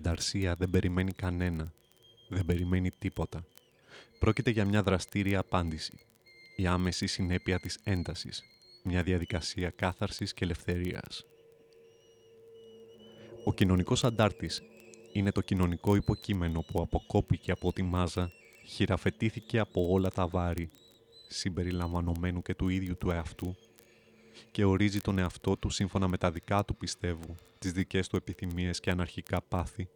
Η ανταρσία δεν περιμένει κανένα. Δεν περιμένει τίποτα. Πρόκειται για μια δραστήρια απάντηση. Η άμεση συνέπεια της έντασης. Μια διαδικασία κάθαρσης και ελευθερίας. Ο κοινωνικός αντάρτης είναι το κοινωνικό υποκείμενο που αποκόπηκε από τη μάζα, χειραφετήθηκε από όλα τα βάρη, συμπεριλαμβανομένου και του ίδιου του εαυτού και ορίζει τον εαυτό του σύμφωνα με τα δικά του πιστεύου, τις δικές του επιθυμίες και αναρχικά πάθη,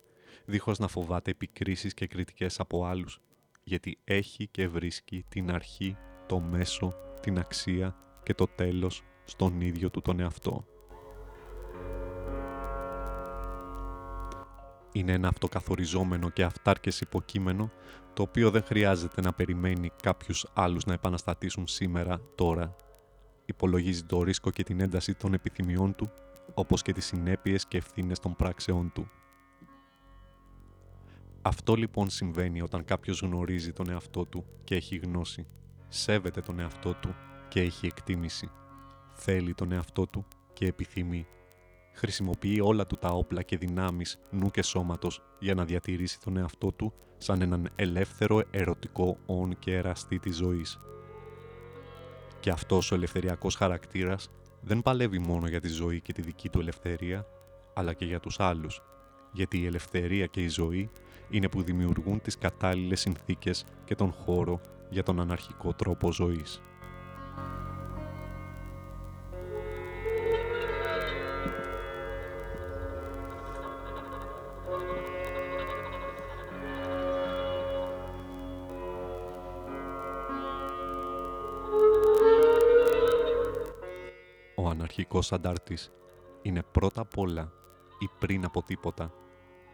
δίχως να φοβάται επικρίσεις και κριτικές από άλλους, γιατί έχει και βρίσκει την αρχή, το μέσο, την αξία και το τέλος στον ίδιο του τον εαυτό. Είναι ένα αυτοκαθοριζόμενο και αυτάρκες υποκείμενο, το οποίο δεν χρειάζεται να περιμένει κάποιους άλλους να επαναστατήσουν σήμερα, τώρα υπολογίζει το ρίσκο και την ένταση των επιθυμιών του, όπως και τις συνέπειες και ευθύνες των πράξεών του. Αυτό λοιπόν συμβαίνει όταν κάποιος γνωρίζει τον εαυτό του και έχει γνώση, σέβεται τον εαυτό του και έχει εκτίμηση, θέλει τον εαυτό του και επιθυμεί. Χρησιμοποιεί όλα του τα όπλα και δυνάμεις νου και σώματος για να διατηρήσει τον εαυτό του σαν έναν ελεύθερο ερωτικό όν και εραστή της ζωής και αυτός ο ελευθεριακός χαρακτήρας δεν παλεύει μόνο για τη ζωή και τη δική του ελευθερία, αλλά και για τους άλλους, γιατί η ελευθερία και η ζωή είναι που δημιουργούν τις κατάλληλες συνθήκες και τον χώρο για τον αναρχικό τρόπο ζωής. Αρχικός αντάρτης. Είναι πρώτα απ' όλα ή πριν από τίποτα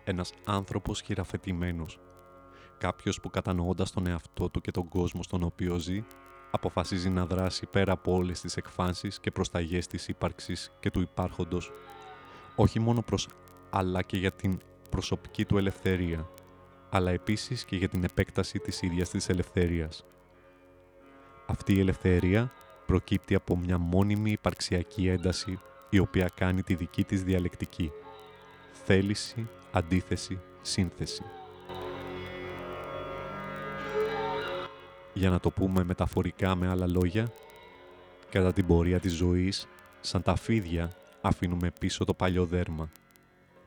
ένας άνθρωπος χειραφετημένος, κάποιος που κατανοώντας τον εαυτό του και τον κόσμο στον οποίο ζει, αποφασίζει να δράσει πέρα από όλες τις εκφάνσεις και προσταγές της ύπαρξης και του υπάρχοντος, όχι μόνο προς αλλά και για την προσωπική του ελευθερία, αλλά επίσης και για την επέκταση της ίδιας της ελευθερίας. Αυτή η ελευθερία προκύπτει από μια μόνιμη υπαρξιακή ένταση η οποία κάνει τη δική της διαλεκτική. Θέληση, αντίθεση, σύνθεση. Για να το πούμε μεταφορικά με άλλα λόγια, κατά την πορεία της ζωής, σαν τα φίδια αφήνουμε πίσω το παλιό δέρμα.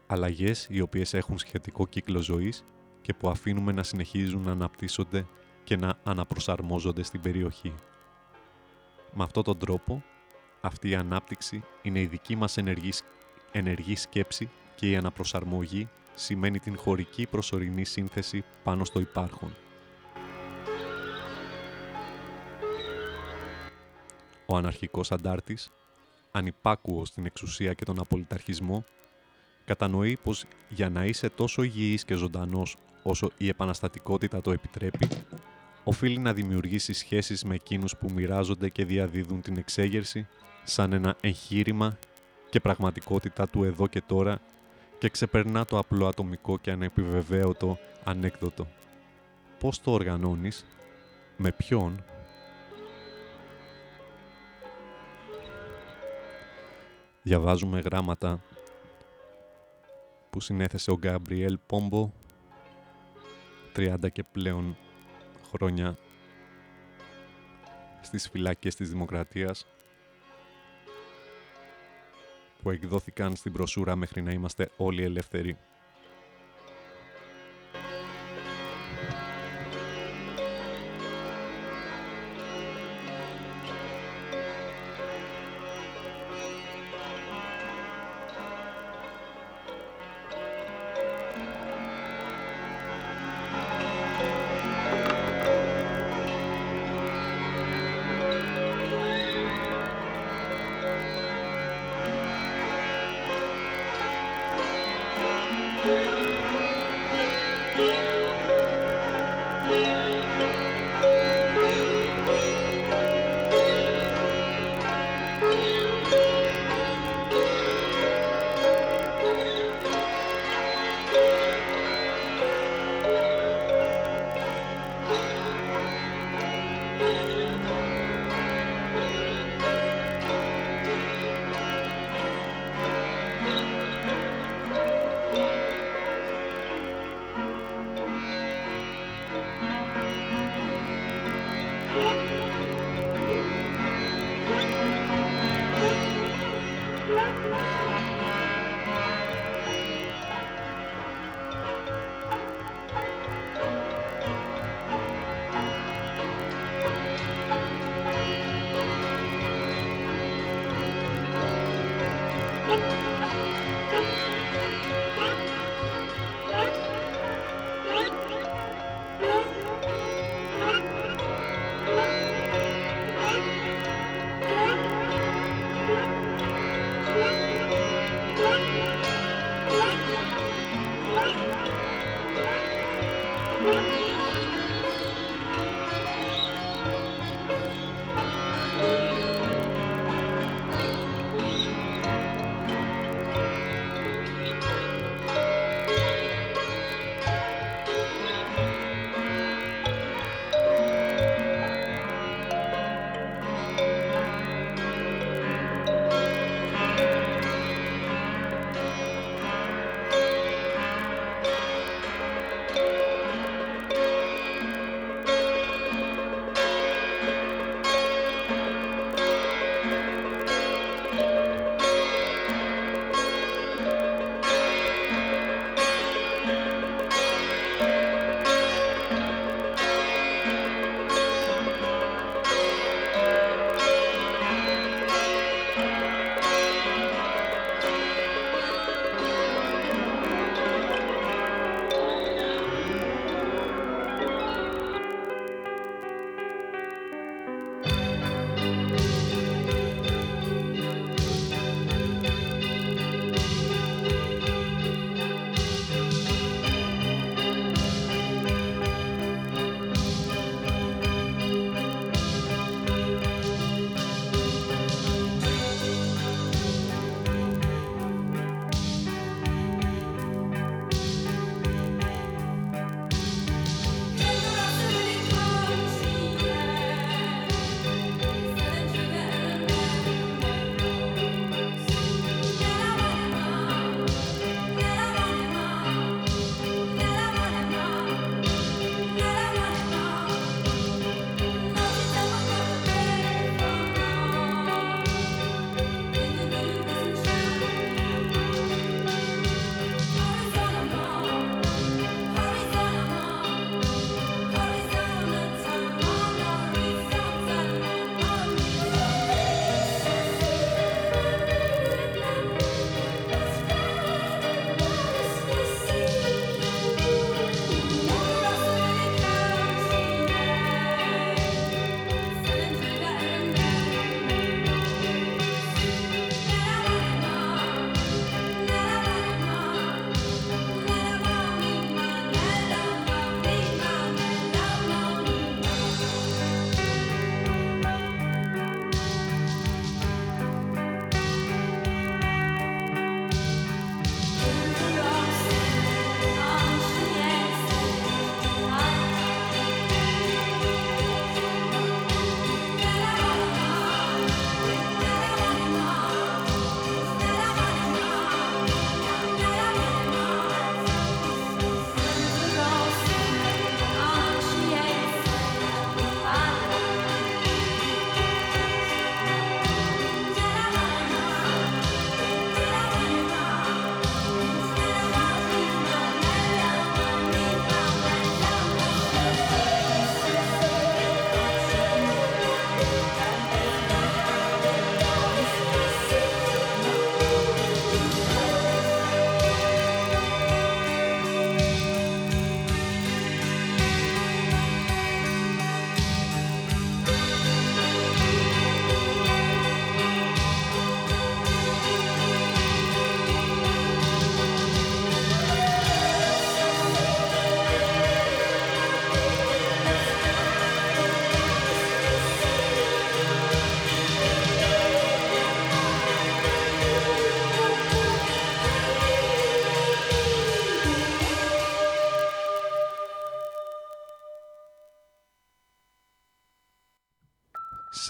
Αλλαγές οι οποίες έχουν σχετικό κύκλο ζωής και που αφήνουμε να συνεχίζουν να αναπτύσσονται και να αναπροσαρμόζονται στην περιοχή. Με αυτόν τον τρόπο, αυτή η ανάπτυξη είναι η δική μας ενεργής, ενεργή σκέψη και η αναπροσαρμογή σημαίνει την χωρική προσωρινή σύνθεση πάνω στο υπάρχον. Ο αναρχικός αντάρτης, ανυπάκουος στην εξουσία και τον απολυταρχισμό, κατανοεί πως για να είσαι τόσο υγιής και ζωντανός όσο η επαναστατικότητα το επιτρέπει, οφείλει να δημιουργήσει σχέσεις με εκείνους που μοιράζονται και διαδίδουν την εξέγερση σαν ένα εγχείρημα και πραγματικότητα του εδώ και τώρα και ξεπερνά το απλό ατομικό και ανεπιβεβαίωτο ανέκδοτο. Πώς το οργανώνεις, με ποιον, διαβάζουμε γράμματα που συνέθεσε ο Γκάμπριελ Πόμπο 30 και πλέον χρόνια στις φυλάκες της Δημοκρατίας που εκδόθηκαν στην προσούρα μέχρι να είμαστε όλοι ελεύθεροι.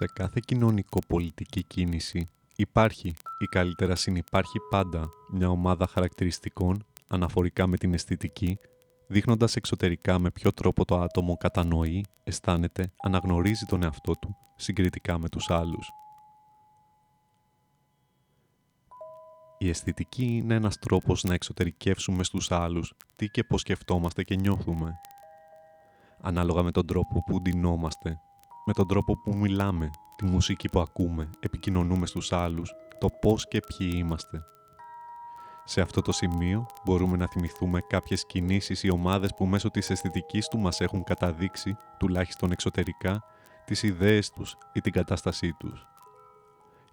Σε κάθε κοινωνικο-πολιτική κίνηση υπάρχει ή καλύτερα συνυπάρχει πάντα μια ομάδα χαρακτηριστικών αναφορικά με την αισθητική, δείχνοντας εξωτερικά με ποιο τρόπο το άτομο κατανοεί, αισθάνεται, αναγνωρίζει τον εαυτό του συγκριτικά με τους άλλους. Η αισθητική είναι ένας τρόπος να εξωτερικεύσουμε στους άλλους τι και πώς σκεφτόμαστε και νιώθουμε. Ανάλογα με τον τρόπο που ντυνόμαστε, με τον τρόπο που μιλάμε, τη μουσική που ακούμε, επικοινωνούμε στους άλλους, το πώς και ποιοι είμαστε. Σε αυτό το σημείο μπορούμε να θυμηθούμε κάποιες κινήσεις ή ομάδες που μέσω της αισθητικής του μας έχουν καταδείξει, τουλάχιστον εξωτερικά, τις ιδέες τους ή την κατάστασή τους.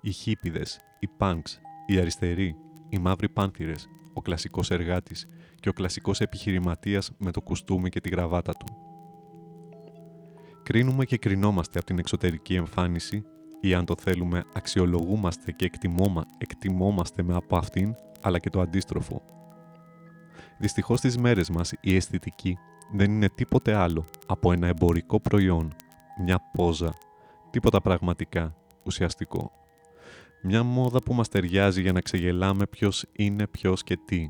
Οι χίπιδες, οι punks, οι αριστεροί, οι μαύροι πάνθυρες, ο κλασικός εργάτης και ο κλασικός επιχειρηματίας με το κουστούμι και τη γραβάτα του. Κρίνουμε και κρινόμαστε από την εξωτερική εμφάνιση ή αν το θέλουμε αξιολογούμαστε και εκτιμώμα, εκτιμόμαστε με από αυτήν, αλλά και το αντίστροφο. Δυστυχώς στις μέρες μας η αισθητική δεν είναι τίποτε άλλο από ένα εμπορικό προϊόν, μια πόζα, τίποτα πραγματικά, ουσιαστικό. Μια μόδα που μας ταιριάζει για να ξεγελάμε ποιος είναι ποιος και τι.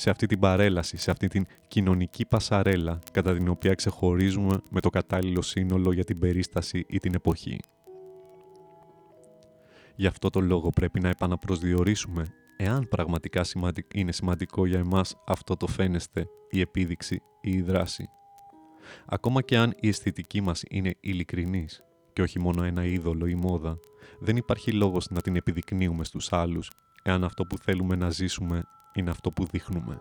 Σε αυτή την παρέλαση, σε αυτή την κοινωνική πασαρέλα κατά την οποία ξεχωρίζουμε με το κατάλληλο σύνολο για την περίσταση ή την εποχή. Γι' αυτό το λόγο πρέπει να επαναπροσδιορίσουμε εάν πραγματικά είναι σημαντικό για εμάς αυτό το φαίνεστε, η επίδειξη ή η δράση. Ακόμα και αν η αισθητική μας είναι ειλικρινής και όχι μόνο ένα είδωλο ή μόδα, δεν υπάρχει λόγος να την επιδεικνύουμε στους άλλους εάν αυτό που θέλουμε να ζήσουμε είναι αυτό που δείχνουμε.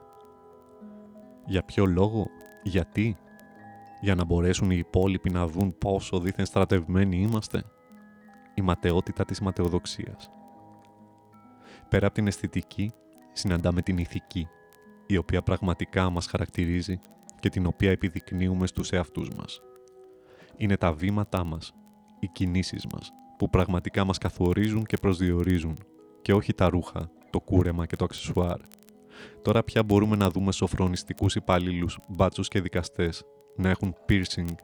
Για ποιο λόγο, γιατί, για να μπορέσουν οι υπόλοιποι να δουν πόσο δίθεν στρατευμένοι είμαστε, η ματαιότητα της ματαιοδοξίας. Πέρα από την αισθητική, συναντάμε την ηθική, η οποία πραγματικά μας χαρακτηρίζει και την οποία επιδεικνύουμε στους εαυτούς μας. Είναι τα βήματά μας, οι κινήσεις μας, που πραγματικά μας καθορίζουν και προσδιορίζουν και όχι τα ρούχα, το κούρεμα και το αξεσουάρ. Τώρα πια μπορούμε να δούμε σοφρονιστικούς υπαλλήλους, μπάτσους και δικαστές να έχουν piercing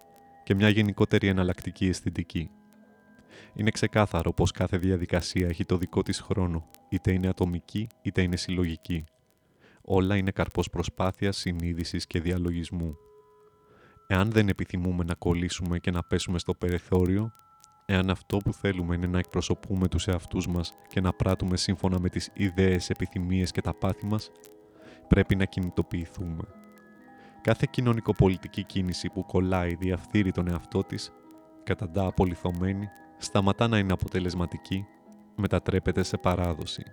και μια γενικότερη εναλλακτική αισθητική. Είναι ξεκάθαρο πως κάθε διαδικασία έχει το δικό της χρόνο, είτε είναι ατομική είτε είναι συλλογική. Όλα είναι καρπός προσπάθειας, συνείδησης και διαλογισμού. Εάν δεν επιθυμούμε να κολλήσουμε και να πέσουμε στο περιθώριο, εάν αυτό που θέλουμε είναι να εκπροσωπούμε τους εαυτούς μας και να πράττουμε σύμφωνα με τις ιδέες, επιθυμίες και τα πάθη μας, πρέπει να κινητοποιηθούμε. Κάθε κοινωνικοπολιτική κίνηση που κολλάει διαφθείρει τον εαυτό της, καταντά απολυθωμένη, σταματά να είναι αποτελεσματική, μετατρέπεται σε παράδοση.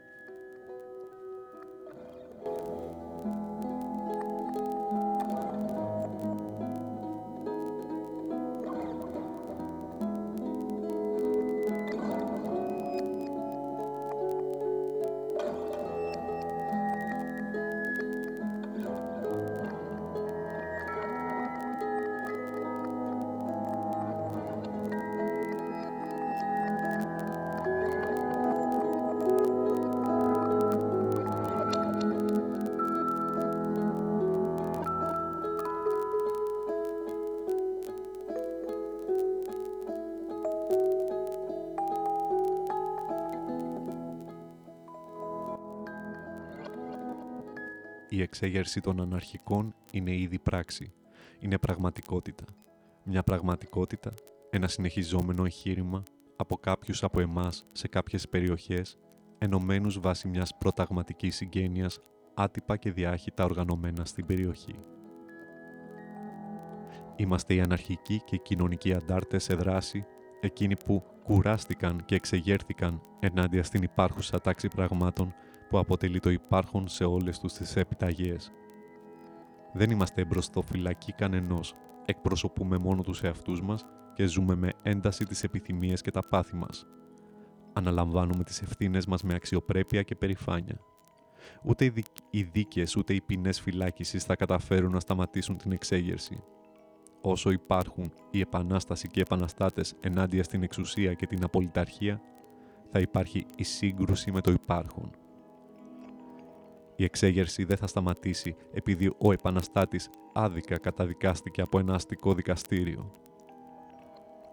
Εξέγερση των αναρχικών είναι ήδη πράξη. Είναι πραγματικότητα. Μια πραγματικότητα, ένα συνεχιζόμενο εγχείρημα από κάποιους από εμάς σε κάποιες περιοχές, ενωμένους βάσει μιας προταγματικής συγγένειας, άτυπα και διάχυτα οργανωμένα στην περιοχή. Είμαστε οι αναρχικοί και κοινωνικοί αντάρτες σε δράση, εκείνοι που κουράστηκαν και εξεγέρθηκαν ενάντια στην υπάρχουσα τάξη πραγμάτων που αποτελεί το υπάρχον σε όλες τους τις επιταγές. Δεν είμαστε φυλακή κανενός, εκπροσωπούμε μόνο τους εαυτούς μας και ζούμε με ένταση τις επιθυμίες και τα πάθη μας. Αναλαμβάνουμε τις ευθύνες μας με αξιοπρέπεια και περηφάνεια. Ούτε οι δίκες ούτε οι ποινές φυλάκισης θα καταφέρουν να σταματήσουν την εξέγερση. Όσο υπάρχουν η Επανάσταση και οι επαναστάτες ενάντια στην εξουσία και την απολυταρχία, θα υπάρχει η σύγκρουση με το υπάρχον. Η εξέγερση δεν θα σταματήσει επειδή ο επαναστάτης άδικα καταδικάστηκε από ένα αστικό δικαστήριο.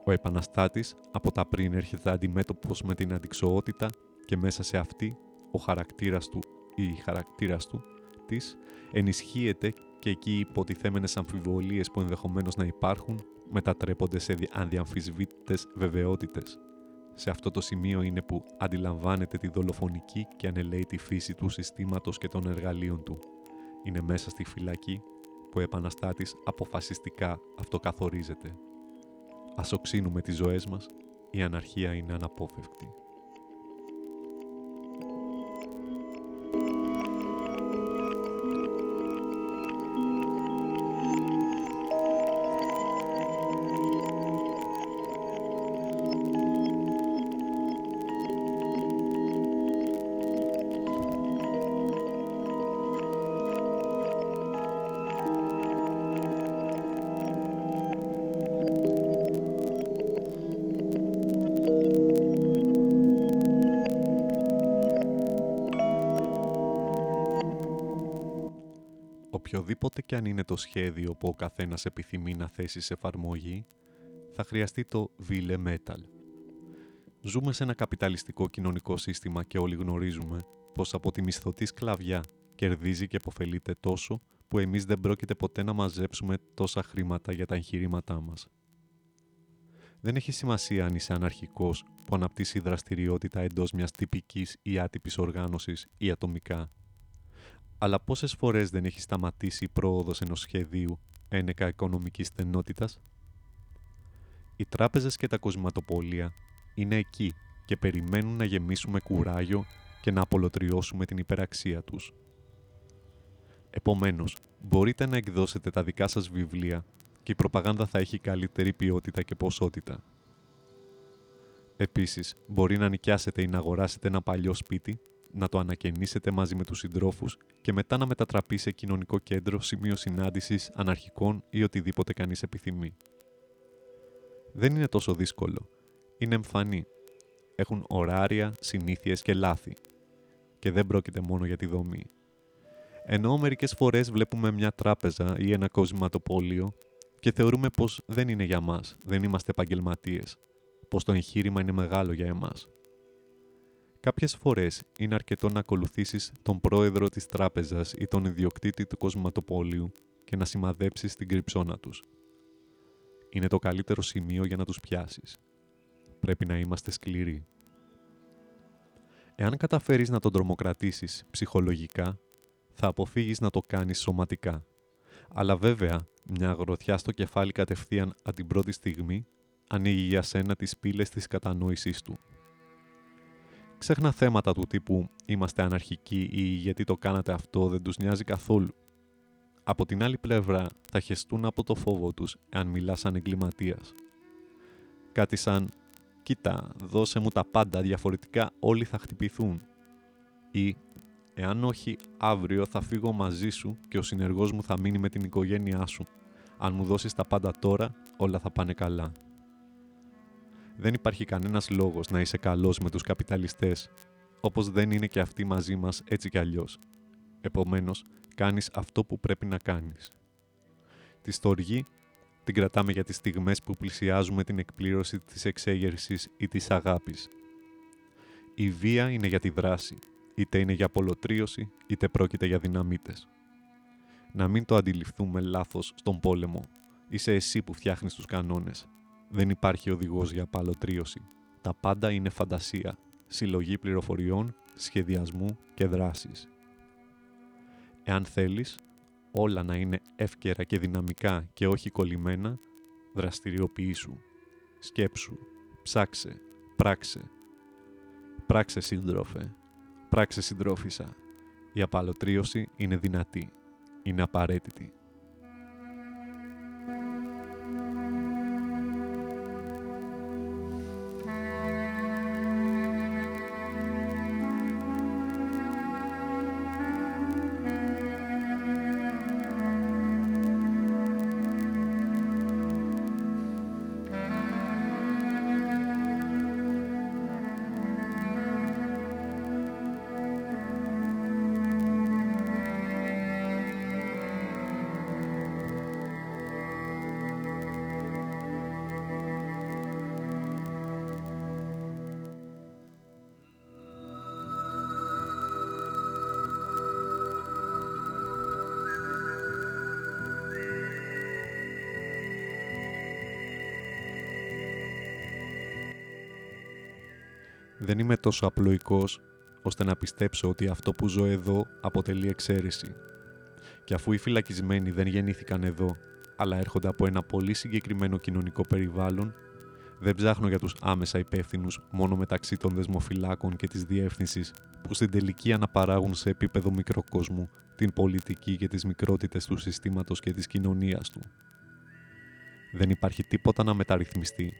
Ο επαναστάτης από τα πριν έρχεται αντιμέτωπος με την αντικσοότητα και μέσα σε αυτή ο χαρακτήρας του ή η χαρακτήρας του της ενισχύεται και εκεί οι υποτιθέμενες αμφιβολίες που ενδεχομένως να υπάρχουν μετατρέπονται σε ανδιαμφισβήτητες βεβαιότητες. Σε αυτό το σημείο είναι που αντιλαμβάνεται τη δολοφονική και ανελαίτη φύση του συστήματος και των εργαλείων του. Είναι μέσα στη φυλακή που ο επαναστάτης αποφασιστικά αυτοκαθορίζεται. Ας οξύνουμε τις ζωές μας, η αναρχία είναι αναπόφευκτη. Και αν είναι το σχέδιο που ο καθένας επιθυμεί να θέσει σε εφαρμογή, θα χρειαστεί το Ville Metal. Ζούμε σε ένα καπιταλιστικό κοινωνικό σύστημα και όλοι γνωρίζουμε πως από τη μισθωτή σκλαβιά κερδίζει και αποφελείται τόσο που εμείς δεν πρόκειται ποτέ να μαζέψουμε τόσα χρήματα για τα εγχειρήματά μας. Δεν έχει σημασία αν είσαι αναρχικός που αναπτύσσει δραστηριότητα εντός μιας τυπικής ή άτυπης οργάνωσης ή ατομικά αλλά πόσες φορές δεν έχει σταματήσει η πρόοδος ενός σχεδίου ένεκα οικονομικής στενότητας; Οι τράπεζες και τα κοσματοπόλια είναι εκεί και περιμένουν να γεμίσουμε κουράγιο και να απολωτριώσουμε την υπεραξία τους. Επομένως, μπορείτε να εκδώσετε τα δικά σας βιβλία και η προπαγάνδα θα έχει καλύτερη ποιότητα και ποσότητα. Επίσης, μπορεί να νοικιάσετε ή να αγοράσετε ένα παλιό σπίτι να το ανακαινήσετε μαζί με τους συντρόφους και μετά να μετατραπεί σε κοινωνικό κέντρο, σημείο συνάντησης, αναρχικών ή οτιδήποτε κανείς επιθυμεί. Δεν είναι τόσο δύσκολο. Είναι εμφανή. Έχουν ωράρια, συνήθειες και λάθη. Και δεν πρόκειται μόνο για τη δομή. Ενώ μερικές φορές βλέπουμε μια τράπεζα ή ένα κοσματοπόλιο και θεωρούμε πως δεν είναι για μας, δεν είμαστε επαγγελματίες, πως το εγχείρημα είναι μεγάλο για εμάς. Κάποιες φορές είναι αρκετό να ακολουθήσεις τον πρόεδρο της τράπεζας ή τον ιδιοκτήτη του κοσματοπόλιου και να σημαδέψεις την κρυψώνα τους. Είναι το καλύτερο σημείο για να τους πιάσεις. Πρέπει να είμαστε σκληροί. Εάν καταφέρεις να τον τρομοκρατήσεις ψυχολογικά, θα αποφύγεις να το κάνεις σωματικά. Αλλά βέβαια, μια αγροθιά στο κεφάλι κατευθείαν από την πρώτη στιγμή ανοίγει για σένα τις πύλες της κατανόησής του ξέχνα θέματα του τύπου «Είμαστε αναρχικοί» ή «Γιατί το κάνατε αυτό» δεν τους νοιάζει καθόλου. Από την άλλη πλευρά θα χεστούν από το φόβο τους εάν μιλάς σαν εγκληματίας. Κάτι σαν «Κοίτα, δώσε μου τα πάντα, διαφορετικά όλοι θα χτυπηθούν» ή «Εάν όχι, αύριο θα φύγω μαζί σου και ο συνεργός μου θα μείνει με την οικογένειά σου. Αν μου δώσεις τα πάντα τώρα, όλα θα πάνε καλά» δεν υπάρχει κανένας λόγος να είσαι καλός με τους καπιταλιστές, όπως δεν είναι και αυτοί μαζί μας έτσι κι αλλιώς. Επομένως, κάνεις αυτό που πρέπει να κάνεις. Τη στοργή την κρατάμε για τις στιγμές που πλησιάζουμε την εκπλήρωση της εξέγερσης ή της αγάπης. Η βία είναι για τη δράση, είτε είναι για απολωτρίωση, είτε πρόκειται για δυναμίτες. Να μην το αντιληφθούμε λάθος στον πόλεμο. Είσαι εσύ που φτιάχνεις τους κανόνες δεν υπάρχει οδηγός για παλωτρίωση. Τα πάντα είναι φαντασία, συλλογή πληροφοριών, σχεδιασμού και δράσης. Εάν θέλεις, όλα να είναι εύκαιρα και δυναμικά και όχι κολλημένα, δραστηριοποιήσου, σκέψου, ψάξε, πράξε. Πράξε σύντροφε, πράξε συντρόφισσα. Η απαλωτρίωση είναι δυνατή, είναι απαραίτητη. Είμαι τόσο απλοϊκός ώστε να πιστέψω ότι αυτό που ζω εδώ αποτελεί εξαίρεση. Και αφού οι φυλακισμένοι δεν γεννήθηκαν εδώ, αλλά έρχονται από ένα πολύ συγκεκριμένο κοινωνικό περιβάλλον, δεν ψάχνω για τους άμεσα υπεύθυνους μόνο μεταξύ των δεσμοφυλάκων και της διεύθυνσης που στην τελική αναπαράγουν σε επίπεδο μικροκόσμου την πολιτική και τις μικρότητες του συστήματος και της κοινωνίας του. Δεν υπάρχει τίποτα να μεταρρυθμιστεί.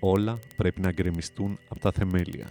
Όλα πρέπει να γκρεμιστούν από τα θεμέλια.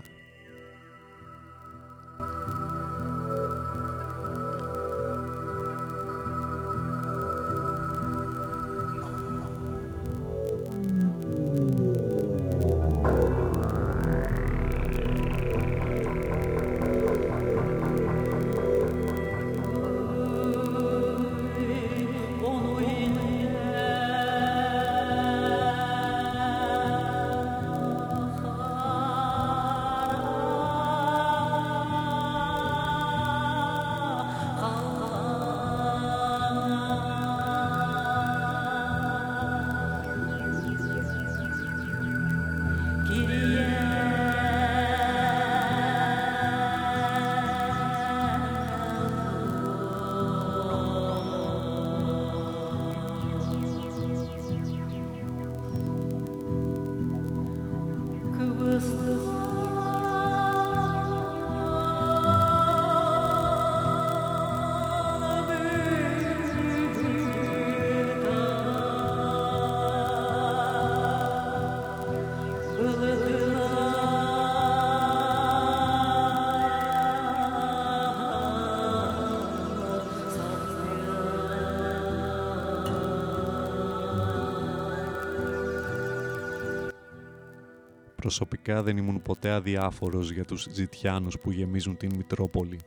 Προσωπικά δεν ήμουν ποτέ αδιάφορος για τους ζητιάνους που γεμίζουν την Μητρόπολη.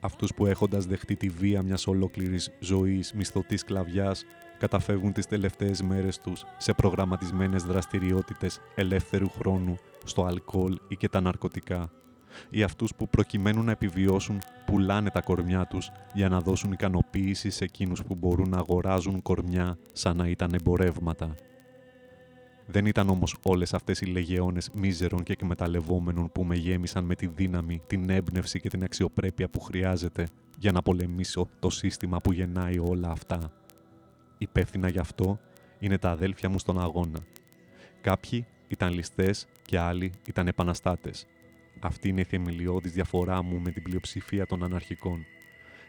Αυτούς που έχοντας δεχτεί τη βία μιας ολόκληρης ζωής μισθωτής σκλαβιάς καταφεύγουν τις τελευταίες μέρες τους σε προγραμματισμένες δραστηριότητες ελεύθερου χρόνου, στο αλκοόλ ή και τα ναρκωτικά. Ή αυτούς που προκειμένου να επιβιώσουν πουλάνε τα κορμιά τους για να δώσουν ικανοποίηση σε εκείνους που μπορούν να αγοράζουν κορμιά σαν να ήταν εμπορεύματα. Δεν ήταν όμως όλες αυτές οι λεγεώνες μίζερων και εκμεταλλευόμενων που με γέμισαν με τη δύναμη, την έμπνευση και την αξιοπρέπεια που χρειάζεται για να πολεμήσω το σύστημα που γεννάει όλα αυτά. Υπεύθυνα γι' αυτό είναι τα αδέλφια μου στον αγώνα. Κάποιοι ήταν ληστές και άλλοι ήταν επαναστάτες. Αυτή είναι η θεμελιώδης διαφορά μου με την πλειοψηφία των αναρχικών.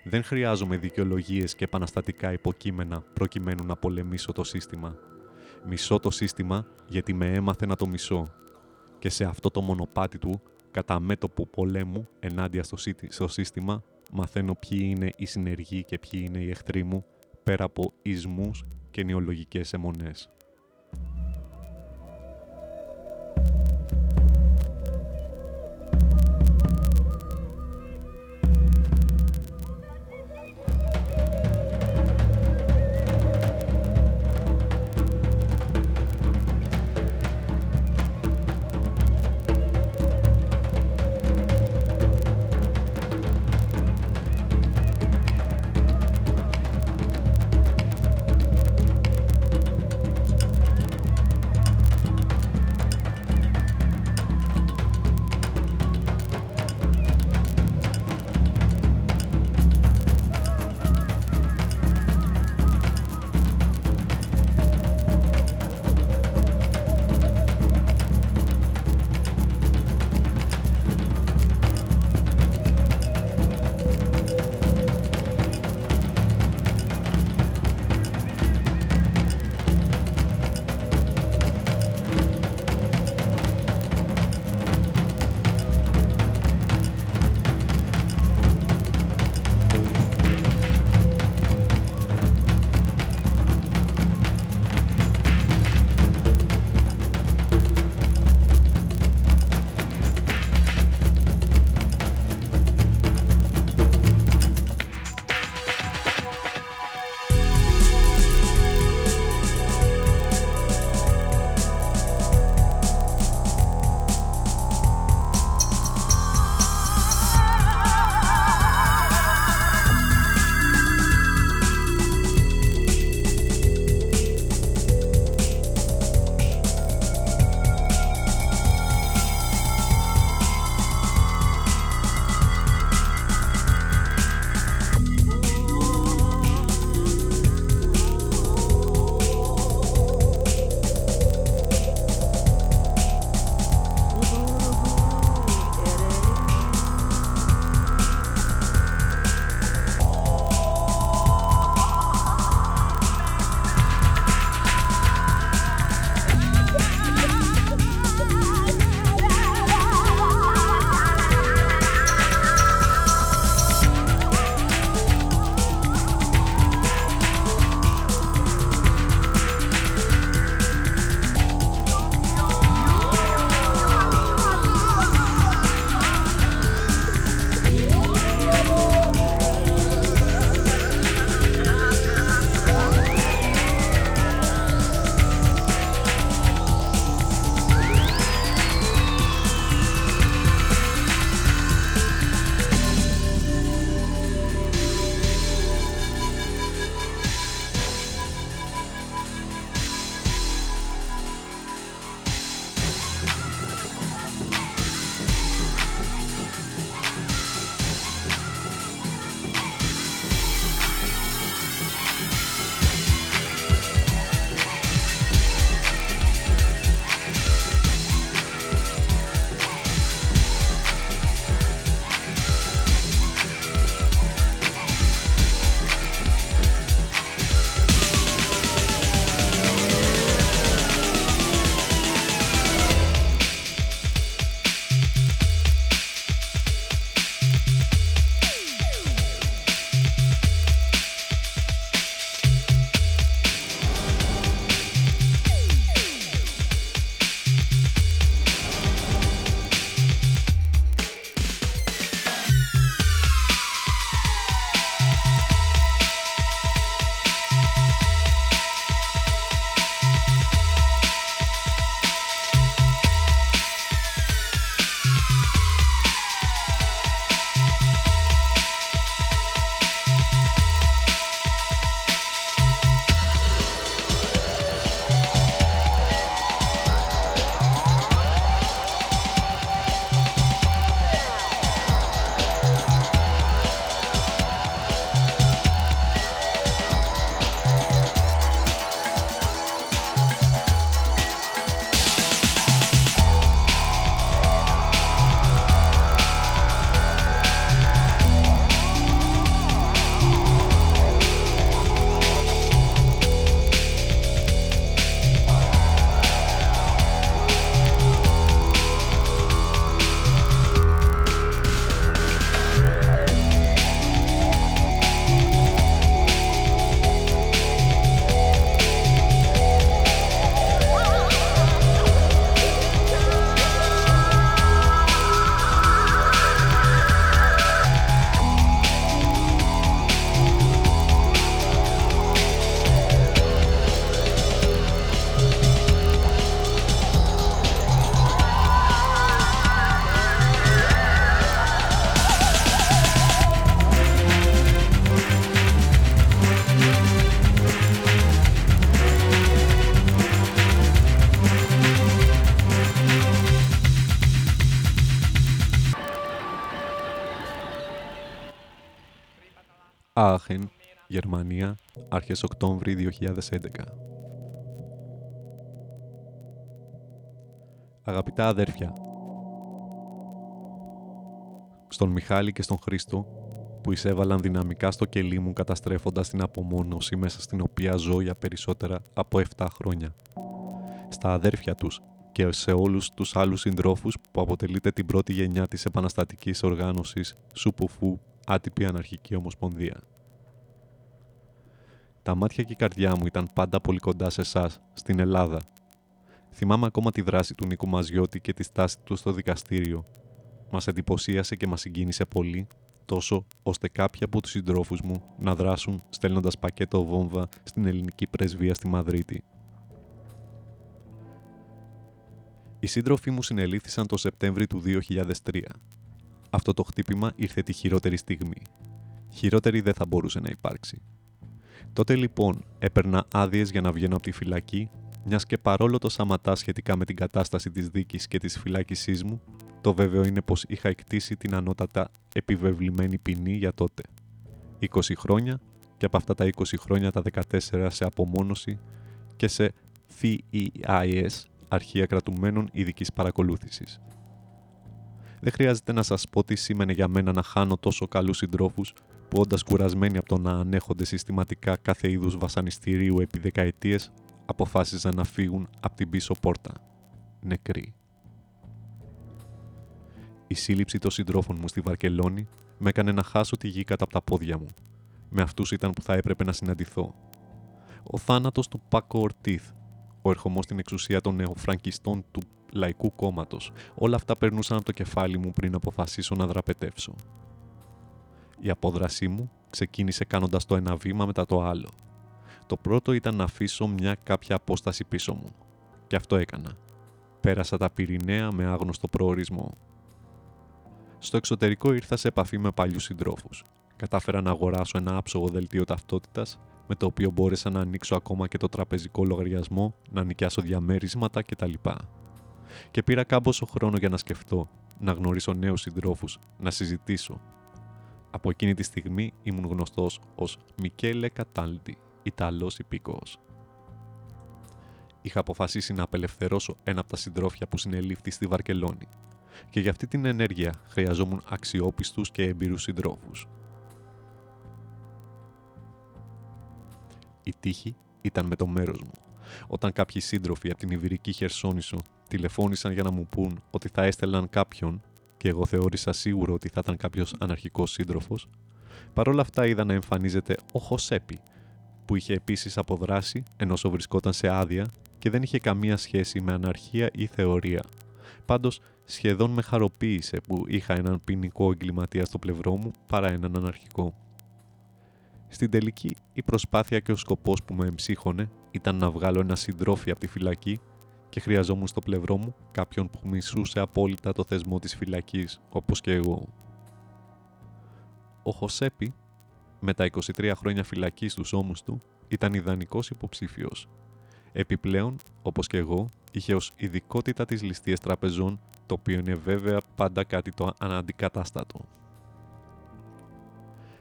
Δεν χρειάζομαι δικαιολογίες και επαναστατικά υποκείμενα προκειμένου να πολεμήσω το σύστημα. Μισώ το σύστημα γιατί με έμαθε να το μισώ. Και σε αυτό το μονοπάτι του, κατά μέτωπο πολέμου ενάντια στο, σύστημα, μαθαίνω ποιοι είναι οι συνεργοί και ποιοι είναι οι εχθροί μου, πέρα από ισμούς και νεολογικές αιμονές. Γερμανία, αρχές Οκτώβρη 2011. Αγαπητά αδέρφια, στον Μιχάλη και στον Χρήστο που εισέβαλαν δυναμικά στο κελί μου καταστρέφοντας την απομόνωση μέσα στην οποία ζω για περισσότερα από 7 χρόνια. Στα αδέρφια τους και σε όλους τους άλλους συντρόφους που αποτελείται την πρώτη γενιά της επαναστατικής οργάνωσης Σουπουφού Άτυπη Αναρχική Ομοσπονδία. Τα μάτια και η καρδιά μου ήταν πάντα πολύ κοντά σε εσάς, στην Ελλάδα. Θυμάμαι ακόμα τη δράση του Νίκου Μαζιώτη και τη στάση του στο δικαστήριο. Μας εντυπωσίασε και μας συγκίνησε πολύ, τόσο ώστε κάποιοι από τους συντρόφους μου να δράσουν στέλνοντας πακέτο βόμβα στην ελληνική πρεσβεία στη Μαδρίτη. Οι σύντροφοί μου συνελήφθησαν το Σεπτέμβρη του 2003. Αυτό το χτύπημα ήρθε τη χειρότερη στιγμή. Χειρότερη δεν θα μπορούσε να υπάρξει. Τότε λοιπόν έπαιρνα άδειες για να βγαίνω από τη φυλακή, μιας και παρόλο το σαματά σχετικά με την κατάσταση της δίκης και της φυλάκισής μου, το βέβαιο είναι πως είχα εκτίσει την ανώτατα επιβεβλημένη ποινή για τότε. 20 χρόνια και από αυτά τα 20 χρόνια τα 14 σε απομόνωση και σε FEIS, Αρχεία Κρατουμένων Ειδικής Παρακολούθησης. Δεν χρειάζεται να σας πω τι σήμαινε για μένα να χάνω τόσο καλούς συντρόφους που όντα κουρασμένοι από το να ανέχονται συστηματικά κάθε είδους βασανιστηρίου επί δεκαετίες, αποφάσιζαν να φύγουν από την πίσω πόρτα. Νεκροί. Η σύλληψη των συντρόφων μου στη Βαρκελόνη με έκανε να χάσω τη γη κάτω από τα πόδια μου. Με αυτούς ήταν που θα έπρεπε να συναντηθώ. Ο θάνατος του Πάκο Ορτίθ, ο ερχομός στην εξουσία των νεοφραγκιστών του Λαϊκού Κόμματος, όλα αυτά περνούσαν από το κεφάλι μου πριν αποφασίσω να δραπετεύσω. Η απόδρασή μου ξεκίνησε κάνοντας το ένα βήμα μετά το άλλο. Το πρώτο ήταν να αφήσω μια κάποια απόσταση πίσω μου. Και αυτό έκανα. Πέρασα τα Πυρηναία με άγνωστο προορισμό. Στο εξωτερικό ήρθα σε επαφή με παλιούς συντρόφους. Κατάφερα να αγοράσω ένα άψογο δελτίο ταυτότητας, με το οποίο μπόρεσα να ανοίξω ακόμα και το τραπεζικό λογαριασμό, να νοικιάσω διαμέρισματα κτλ. Και πήρα κάμποσο χρόνο για να σκεφτώ, να γνωρίσω νέους συντρόφους, να συζητήσω, από εκείνη τη στιγμή ήμουν γνωστός ως Μικέλε Κατάλτη, Ιταλός υπήκοος. Είχα αποφασίσει να απελευθερώσω ένα από τα συντρόφια που συνελήφθη στη Βαρκελόνη και για αυτή την ενέργεια χρειαζόμουν αξιόπιστους και εμπειρούς συντρόφους. Η τύχη ήταν με το μέρος μου. Όταν κάποιοι σύντροφοι από την Ιβυρική Χερσόνησο τηλεφώνησαν για να μου πούν ότι θα έστελναν κάποιον και εγώ θεώρησα σίγουρο ότι θα ήταν κάποιος αναρχικός σύντροφος, παρόλα αυτά είδα να εμφανίζεται ο Χωσέπη, που είχε επίσης αποδράσει ενώ βρισκόταν σε άδεια και δεν είχε καμία σχέση με αναρχία ή θεωρία. Πάντως, σχεδόν με χαροποίησε που είχα έναν ποινικό εγκληματία στο πλευρό μου παρά έναν αναρχικό. Στην τελική, η προσπάθεια και ο σκοπός που με εμψύχωνε ήταν να βγάλω ένα συντρόφι από τη φυλακή και χρειαζόμουν στο πλευρό μου κάποιον που μισούσε απόλυτα το θεσμό της φυλακής, όπως και εγώ. Ο Χωσέπη, με τα 23 χρόνια φυλακής στους ώμους του, ήταν ιδανικός υποψήφιος. Επιπλέον, όπως και εγώ, είχε ως ειδικότητα τις ληστείες τραπεζών, το οποίο είναι βέβαια πάντα κάτι το αναντικατάστατο.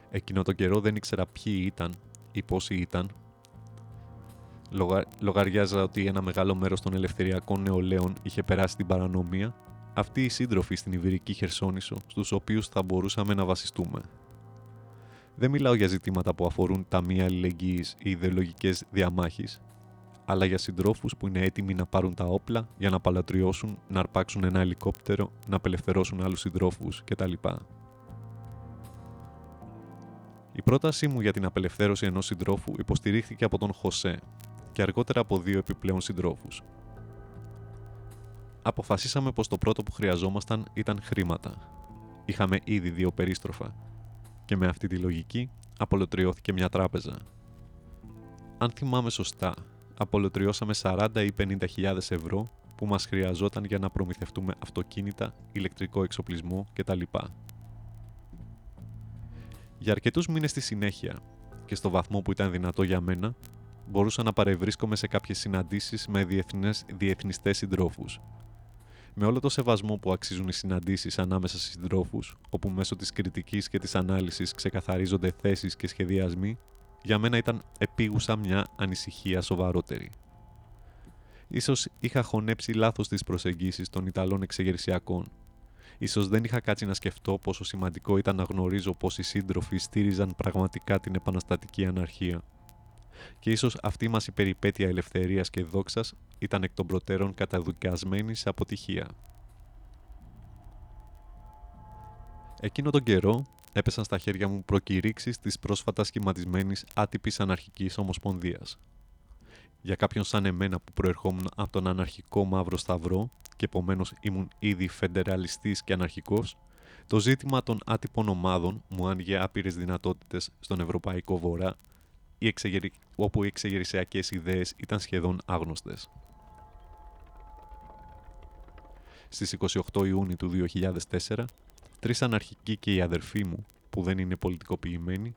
Εκείνο το καιρό δεν ήξερα ποιοι ήταν ή πόσοι ήταν, λογα... λογαριάζα ότι ένα μεγάλο μέρος των ελευθεριακών νεολαίων είχε περάσει την παρανομία, αυτοί οι σύντροφοι στην Ιβηρική Χερσόνησο, στους οποίους θα μπορούσαμε να βασιστούμε. Δεν μιλάω για ζητήματα που αφορούν ταμεία αλληλεγγύης ή ιδεολογικές διαμάχες, αλλά για συντρόφους που είναι έτοιμοι να πάρουν τα όπλα για να παλατριώσουν, να αρπάξουν ένα ελικόπτερο, να απελευθερώσουν άλλους συντρόφους κτλ. Η πρότασή μου για την απελευθέρωση ενός συντρόφου υποστηρίχθηκε από τον Χωσέ, και αργότερα από δύο επιπλέον συντρόφους. Αποφασίσαμε πως το πρώτο που χρειαζόμασταν ήταν χρήματα. Είχαμε ήδη δύο περίστροφα και με αυτή τη λογική απολωτριώθηκε μια τράπεζα. Αν θυμάμαι σωστά, απολωτριώσαμε 40 ή 50 ευρώ που μας χρειαζόταν για να προμηθευτούμε αυτοκίνητα, ηλεκτρικό εξοπλισμό κτλ. Για αρκετούς μήνες στη συνέχεια και στο βαθμό που ήταν δυνατό για μένα, μπορούσα να παρευρίσκομαι σε κάποιες συναντήσεις με διεθνές, διεθνιστές συντρόφους. Με όλο το σεβασμό που αξίζουν οι συναντήσεις ανάμεσα στις συντρόφους, όπου μέσω της κριτικής και της ανάλυσης ξεκαθαρίζονται θέσεις και σχεδιασμοί, για μένα ήταν επίγουσα μια ανησυχία σοβαρότερη. Ίσως είχα χωνέψει λάθος τις προσεγγίσεις των Ιταλών εξεγερσιακών. Ίσως δεν είχα κάτσει να σκεφτώ πόσο σημαντικό ήταν να γνωρίζω πως οι σύντροφοι στήριζαν πραγματικά την επαναστατική αναρχία. Και ίσως αυτή μας η περιπέτεια ελευθερίας και δόξας ήταν εκ των προτέρων καταδικασμένη σε αποτυχία. Εκείνο τον καιρό έπεσαν στα χέρια μου προκηρύξεις της πρόσφατα σχηματισμένης άτυπης αναρχικής ομοσπονδίας. Για κάποιον σαν εμένα που προερχόμουν από τον αναρχικό μαύρο σταυρό και επομένως ήμουν ήδη φεντεραλιστής και αναρχικός, το ζήτημα των άτυπων ομάδων μου άνοιγε άπειρες δυνατότητες στον Ευρωπαϊκό Βορρά, όπου οι εξεγερσιακές ιδέες ήταν σχεδόν άγνωστες. Στις 28 Ιούνιου του 2004, τρεις αναρχικοί και οι αδερφοί μου, που δεν είναι πολιτικοποιημένοι,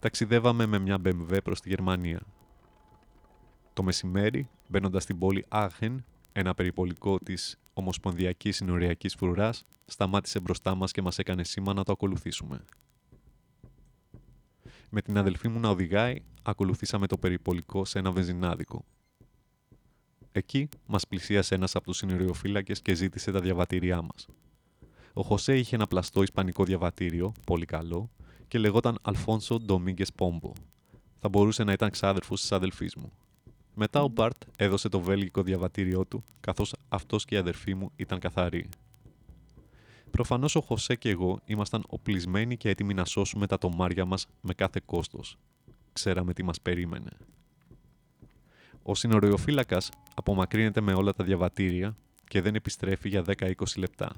ταξιδεύαμε με μια BMW προς τη Γερμανία. Το μεσημέρι, μπαίνοντας στην πόλη Άχεν, ένα περιπολικό της Ομοσπονδιακής Συνοριακής Φρουράς, σταμάτησε μπροστά μας και μας έκανε σήμα να το ακολουθήσουμε. Με την αδελφή μου να οδηγάει, ακολουθήσαμε το περιπολικό σε ένα βενζινάδικο. Εκεί μας πλησίασε ένας από τους συνοριοφύλακες και ζήτησε τα διαβατήριά μας. Ο Χωσέ είχε ένα πλαστό ισπανικό διαβατήριο, πολύ καλό, και λεγόταν Αλφόνσο Ντομίγκες Πόμπο. Θα μπορούσε να ήταν ξάδερφος της αδελφής μου. Μετά ο Μπαρτ έδωσε το βέλγικο διαβατήριό του, καθώς αυτός και η αδερφή μου ήταν καθαροί. Προφανώς ο Χωσέ και εγώ ήμασταν οπλισμένοι και έτοιμοι να σώσουμε τα τομάρια μας με κάθε κόστος. Ξέραμε τι μας περίμενε. Ο συνοριοφύλακας απομακρύνεται με όλα τα διαβατήρια και δεν επιστρέφει για 10-20 λεπτά.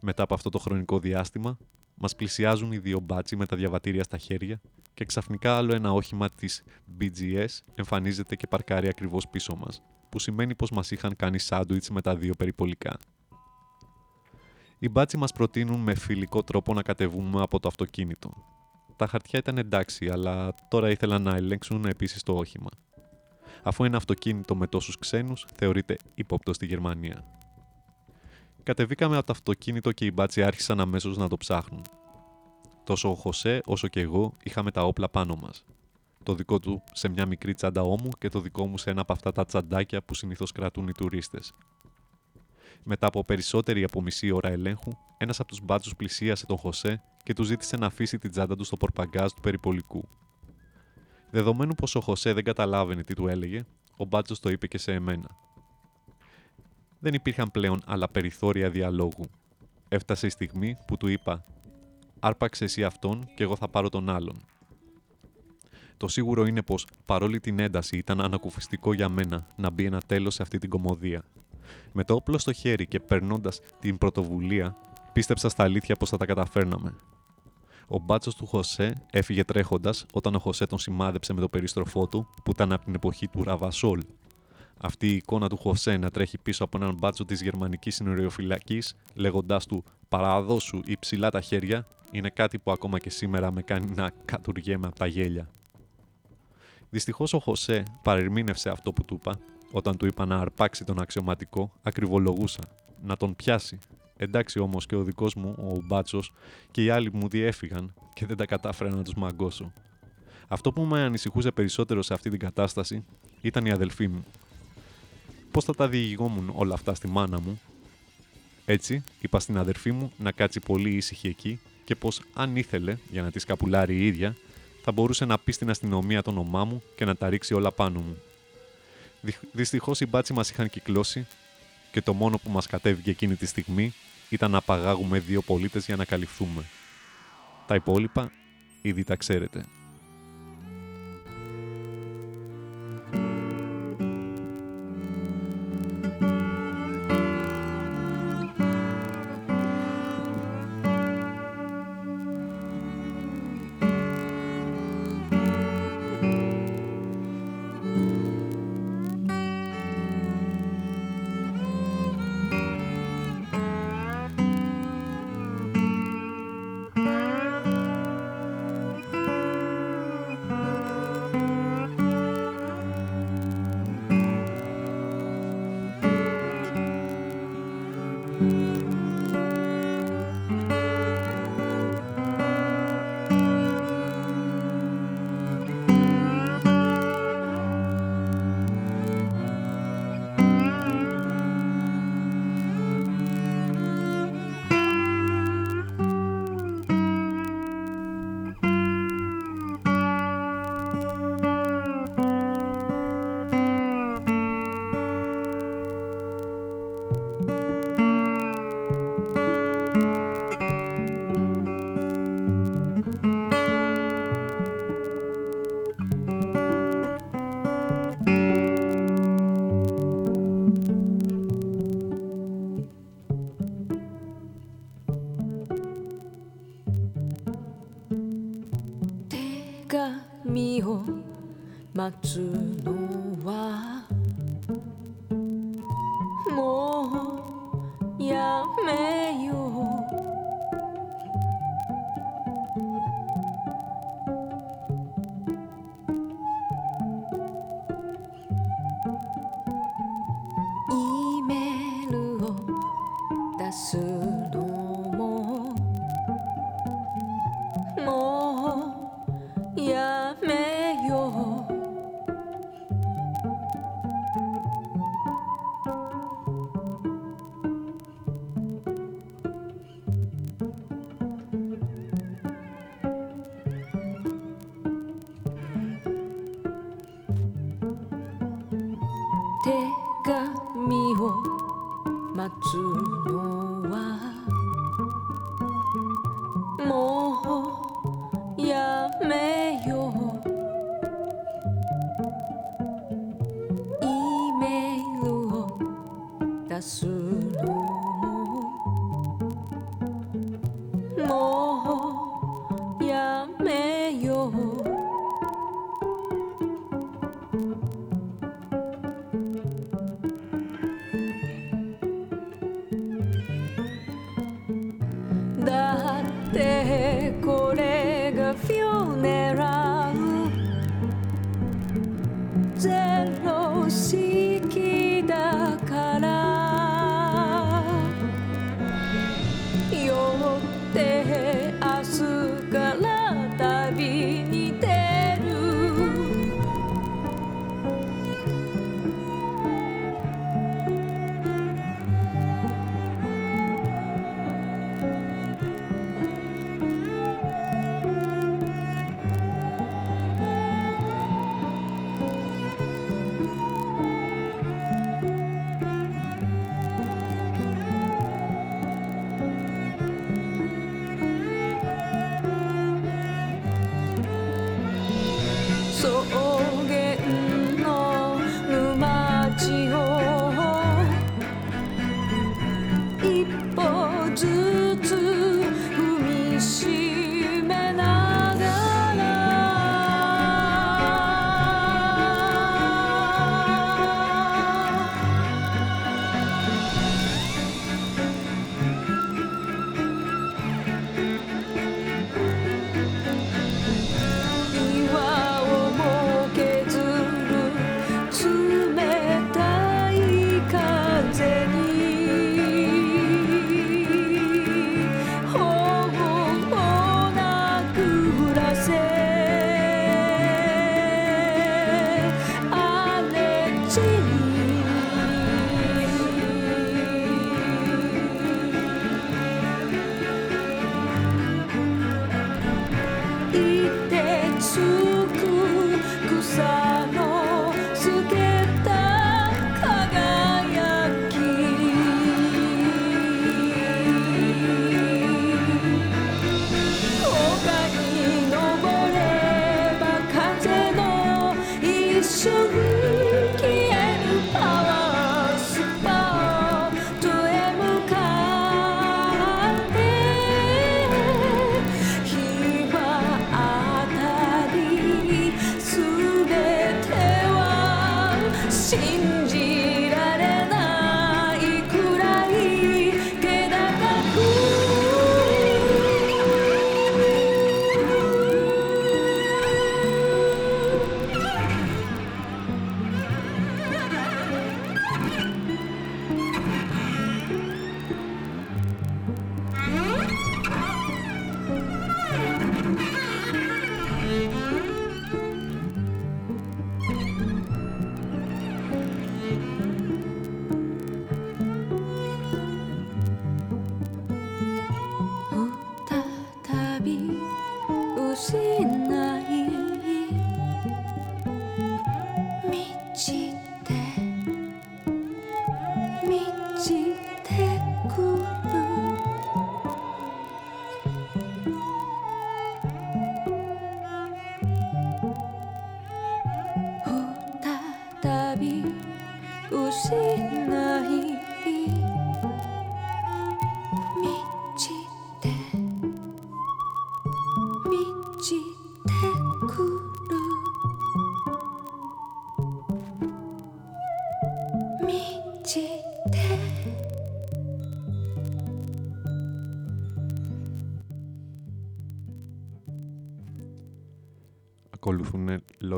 Μετά από αυτό το χρονικό διάστημα, μας πλησιάζουν οι δύο μπάτσι με τα διαβατήρια στα χέρια και ξαφνικά άλλο ένα όχημα της BGS εμφανίζεται και παρκάρει ακριβώς πίσω μας, που σημαίνει πως μας είχαν κάνει σάντουιτς με τα δύο περιπολικά. Οι μπάτσι μας προτείνουν με φιλικό τρόπο να κατεβούμε από το αυτοκίνητο. Τα χαρτιά ήταν εντάξει, αλλά τώρα ήθελαν να ελέγξουν επίσης το όχημα αφού ένα αυτοκίνητο με τόσους ξένους θεωρείται ύποπτο στη Γερμανία. Κατεβήκαμε από το αυτοκίνητο και οι μπάτσοι άρχισαν αμέσως να το ψάχνουν. Τόσο ο Χωσέ όσο και εγώ είχαμε τα όπλα πάνω μας. Το δικό του σε μια μικρή τσάντα ώμου και το δικό μου σε ένα από αυτά τα τσαντάκια που συνήθως κρατούν οι τουρίστες. Μετά από περισσότερη από μισή ώρα ελέγχου, ένας από τους μπάτσους πλησίασε τον Χωσέ και του ζήτησε να αφήσει την τσάντα του στο πορπαγκάζ του περιπολικού. Δεδομένου πως ο Χωσέ δεν καταλάβαινε τι του έλεγε, ο Μπάτσος το είπε και σε εμένα. Δεν υπήρχαν πλέον άλλα περιθώρια διαλόγου. Έφτασε η στιγμή που του είπα «Άρπαξε εσύ αυτόν και εγώ θα πάρω τον άλλον». Το σίγουρο είναι πως παρόλη την ένταση ήταν ανακουφιστικό για μένα να μπει ένα τέλος σε αυτή την κομμωδία. Με το όπλο στο χέρι και περνώντας την πρωτοβουλία, πίστεψα στα αλήθεια πως θα τα καταφέρναμε. Ο μπάτσος του Χωσέ έφυγε τρέχοντας όταν ο Χωσέ τον σημάδεψε με το περίστροφό του που ήταν από την εποχή του Ραβασόλ. Αυτή η εικόνα του Χωσέ να τρέχει πίσω από έναν μπάτσο της γερμανικής συνοριοφυλακής λέγοντάς του Παραδώσου ή ψηλά τα χέρια είναι κάτι που ακόμα και σήμερα με κάνει να κατουργέμαι από τα γέλια. Δυστυχώς ο Χωσέ παρερμήνευσε αυτό που του είπα όταν του είπα να αρπάξει τον αξιωματικό, ακριβολογούσα. Να τον πιάσει, Εντάξει όμως και ο δικός μου, ο μπάτσος, και οι άλλοι μου διέφυγαν και δεν τα κατάφερα να τους μαγκώσω. Αυτό που με ανησυχούσε περισσότερο σε αυτή την κατάσταση ήταν η αδελφή μου. Πώς θα τα διηγόμουν όλα αυτά στη μάνα μου; Έτσι, είπα στην αδερφή μου να κάτσει πολύ ήσυχη εκεί και πως αν ήθελε, για να της σκαπουλάρει η ίδια, θα μπορούσε να πει στην αστυνομία το όνομά μου και να τα ρίξει όλα πάνω μου. Δυστυχώς οι μπάτσοι μας είχαν κυκλώσει και το μόνο που μας κατέβηκε εκείνη τη στιγμή ήταν να απαγάγουμε δύο πολίτες για να καλυφθούμε. Τα υπόλοιπα ήδη τα ξέρετε.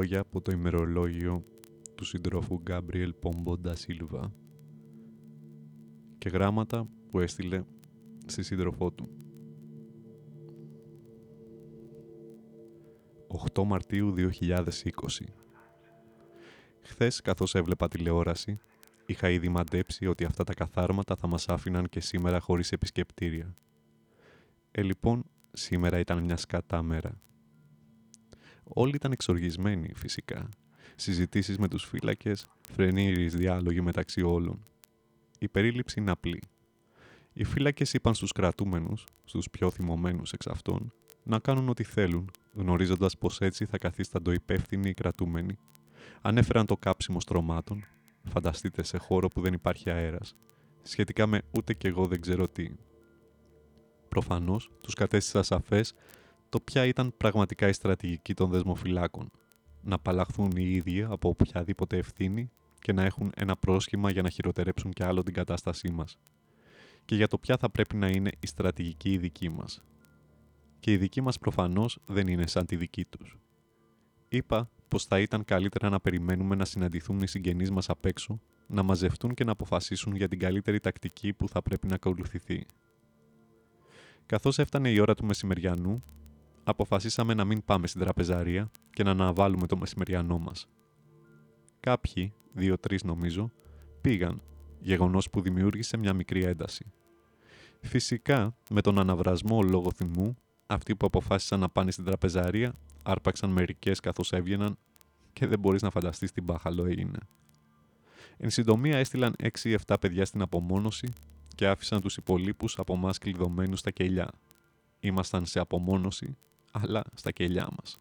Λόγια από το ημερολόγιο του συντρόφου Γκάμπριελ Πομπόντα Σίλβα και γράμματα που έστειλε στη σύντροφό του. 8 Μαρτίου 2020 Χθες καθώς έβλεπα τηλεόραση είχα ήδη μαντέψει ότι αυτά τα καθάρματα θα μας άφηναν και σήμερα χωρίς επισκεπτήρια. Ε, λοιπόν, σήμερα ήταν μια σκατά μέρα. Όλοι ήταν εξοργισμένοι, φυσικά. Συζητήσεις με τους φύλακες, φρενήρις διάλογοι μεταξύ όλων. Η περίληψη είναι απλή. Οι φύλακες είπαν στους κρατούμενους, στους πιο θυμωμένους εξ αυτών, να κάνουν ό,τι θέλουν, γνωρίζοντας πως έτσι θα καθίσταντο υπεύθυνοι οι κρατούμενοι. Ανέφεραν το κάψιμο στρωμάτων, φανταστείτε σε χώρο που δεν υπάρχει αέρας, σχετικά με ούτε κι εγώ δεν ξέρω τι. Προφανώς, τους κατέστησα σαφές το ποια ήταν πραγματικά η στρατηγική των δεσμοφυλάκων. Να απαλλαχθούν οι ίδιοι από οποιαδήποτε ευθύνη και να έχουν ένα πρόσχημα για να χειροτερέψουν κι άλλο την κατάστασή μας. Και για το ποια θα πρέπει να είναι η στρατηγική η δική μας. Και η δική μας προφανώς δεν είναι σαν τη δική τους. Είπα πως θα ήταν καλύτερα να περιμένουμε να συναντηθούν οι συγγενείς μας απ' έξω, να μαζευτούν και να αποφασίσουν για την καλύτερη τακτική που θα πρέπει να ακολουθηθεί. Καθώς έφτανε η ώρα του μεσημεριανού, αποφασίσαμε να μην πάμε στην τραπεζαρία και να αναβάλουμε το μεσημεριανό μας. Κάποιοι, δύο-τρεις νομίζω, πήγαν, γεγονός που δημιούργησε μια μικρή ένταση. Φυσικά, με τον αναβρασμό λόγω θυμού, αυτοί που αποφάσισαν να πάνε στην τραπεζαρία άρπαξαν μερικές καθώς έβγαιναν και δεν μπορείς να φανταστείς τι μπάχαλο έγινε. Εν συντομία έστειλαν 6-7 παιδιά στην απομόνωση και άφησαν τους υπολείπους από εμά κλειδωμένους στα κελιά. Ήμασταν σε απομόνωση αλλά στα κελιά μας.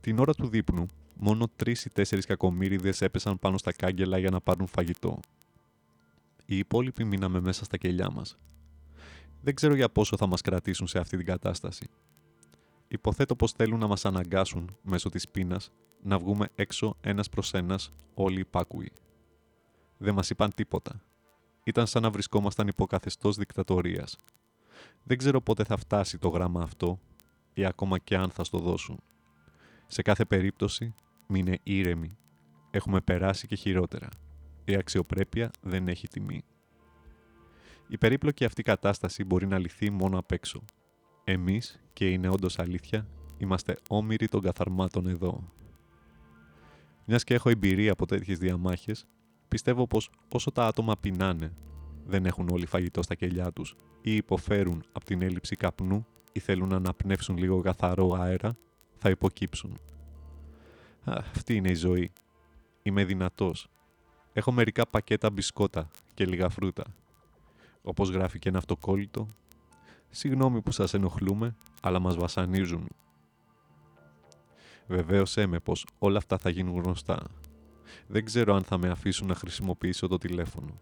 Την ώρα του δείπνου, μόνο τρεις ή τέσσερις κακομύριδες έπεσαν πάνω στα κάγκελα για να πάρουν φαγητό. Οι υπόλοιποι μείναμε μέσα στα κελιά μας. Δεν ξέρω για πόσο θα μας κρατήσουν σε αυτή την κατάσταση. Υποθέτω πως θέλουν να μας αναγκάσουν μέσω της πείνας να βγούμε έξω ένας προς ένας όλοι υπάκουοι. Δεν μας είπαν τίποτα. Ήταν σαν να βρισκόμασταν υποκαθεστώς δικτατορίας. Δεν ξέρω πότε θα φτάσει το γράμμα αυτό ή ακόμα και αν θα στο δώσουν. Σε κάθε περίπτωση, μείνε ήρεμοι. Έχουμε περάσει και χειρότερα. Η αξιοπρέπεια δεν έχει τιμή. Η περίπλοκη αυτή κατάσταση μπορεί να λυθεί μόνο απ' έξω. Εμείς, και είναι όντως αλήθεια, είμαστε όμοιροι των καθαρμάτων εδώ. Μιας και έχω εμπειρία από τέτοιες διαμάχες, πιστεύω πως όσο τα άτομα πεινάνε, δεν έχουν όλοι φαγητό στα κελιά τους ή υποφέρουν από την έλλειψη καπνού ή θέλουν να αναπνεύσουν λίγο καθαρό αέρα, θα υποκύψουν. αυτή είναι η ζωή. Είμαι δυνατός. Έχω μερικά πακέτα μπισκότα και λίγα φρούτα. Όπως γράφει και ένα αυτοκόλλητο, συγγνώμη που σας ενοχλούμε, αλλά μας βασανίζουν. Βεβαίωσέ με πως όλα αυτά θα γίνουν γνωστά. Δεν ξέρω αν θα με αφήσουν να χρησιμοποιήσω το τηλέφωνο.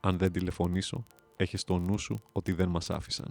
Αν δεν τηλεφωνήσω, έχεις στο νου σου ότι δεν μας άφησαν.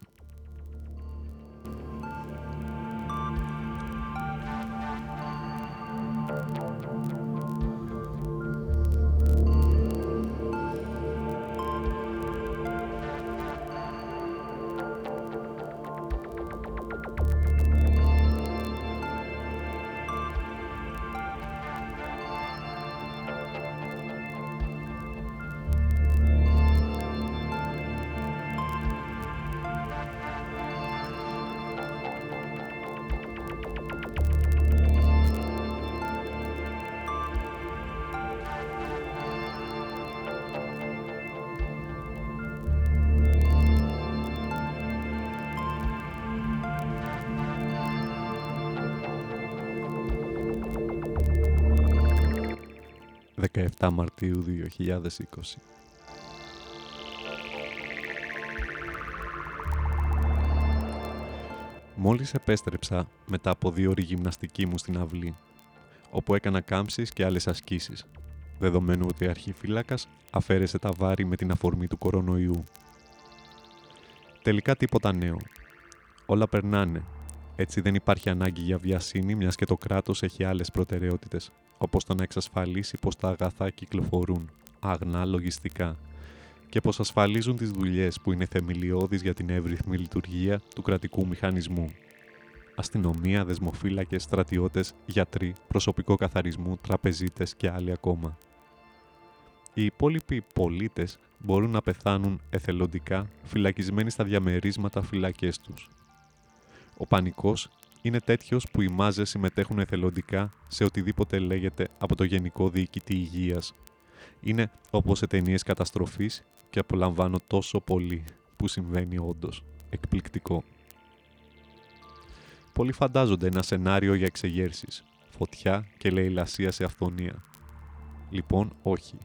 17 Μαρτίου 2020. Μόλις επέστρεψα μετά από δύο ώρη γυμναστική μου στην αυλή, όπου έκανα κάμψεις και άλλες ασκήσεις, δεδομένου ότι ο αρχιφύλακας αφαίρεσε τα βάρη με την αφορμή του κορονοϊού. Τελικά τίποτα νέο. Όλα περνάνε. Έτσι δεν υπάρχει ανάγκη για βιασύνη, μιας και το κράτος έχει άλλες προτεραιότητες, όπως το να εξασφαλίσει πως τα αγαθά κυκλοφορούν, αγνά λογιστικά, και πως ασφαλίζουν τις δουλειές που είναι θεμελιώδεις για την εύρυθμη λειτουργία του κρατικού μηχανισμού. Αστυνομία, δεσμοφύλακες, στρατιώτες, γιατροί, προσωπικό καθαρισμού, τραπεζίτες και άλλοι ακόμα. Οι υπόλοιποι πολίτες μπορούν να πεθάνουν εθελοντικά φυλακισμένοι στα διαμερίσματα φυλακές τους. Ο πανικός είναι τέτοιος που οι μάζες συμμετέχουν εθελοντικά σε οτιδήποτε λέγεται από το Γενικό Διοικητή Υγείας. Είναι όπως σε ταινίες καταστροφής και απολαμβάνω τόσο πολύ που συμβαίνει όντως. Εκπληκτικό. Πολλοί φαντάζονται ένα σενάριο για εξεγέρσεις, φωτιά και λαιλασία σε αυθονία. Λοιπόν, όχι.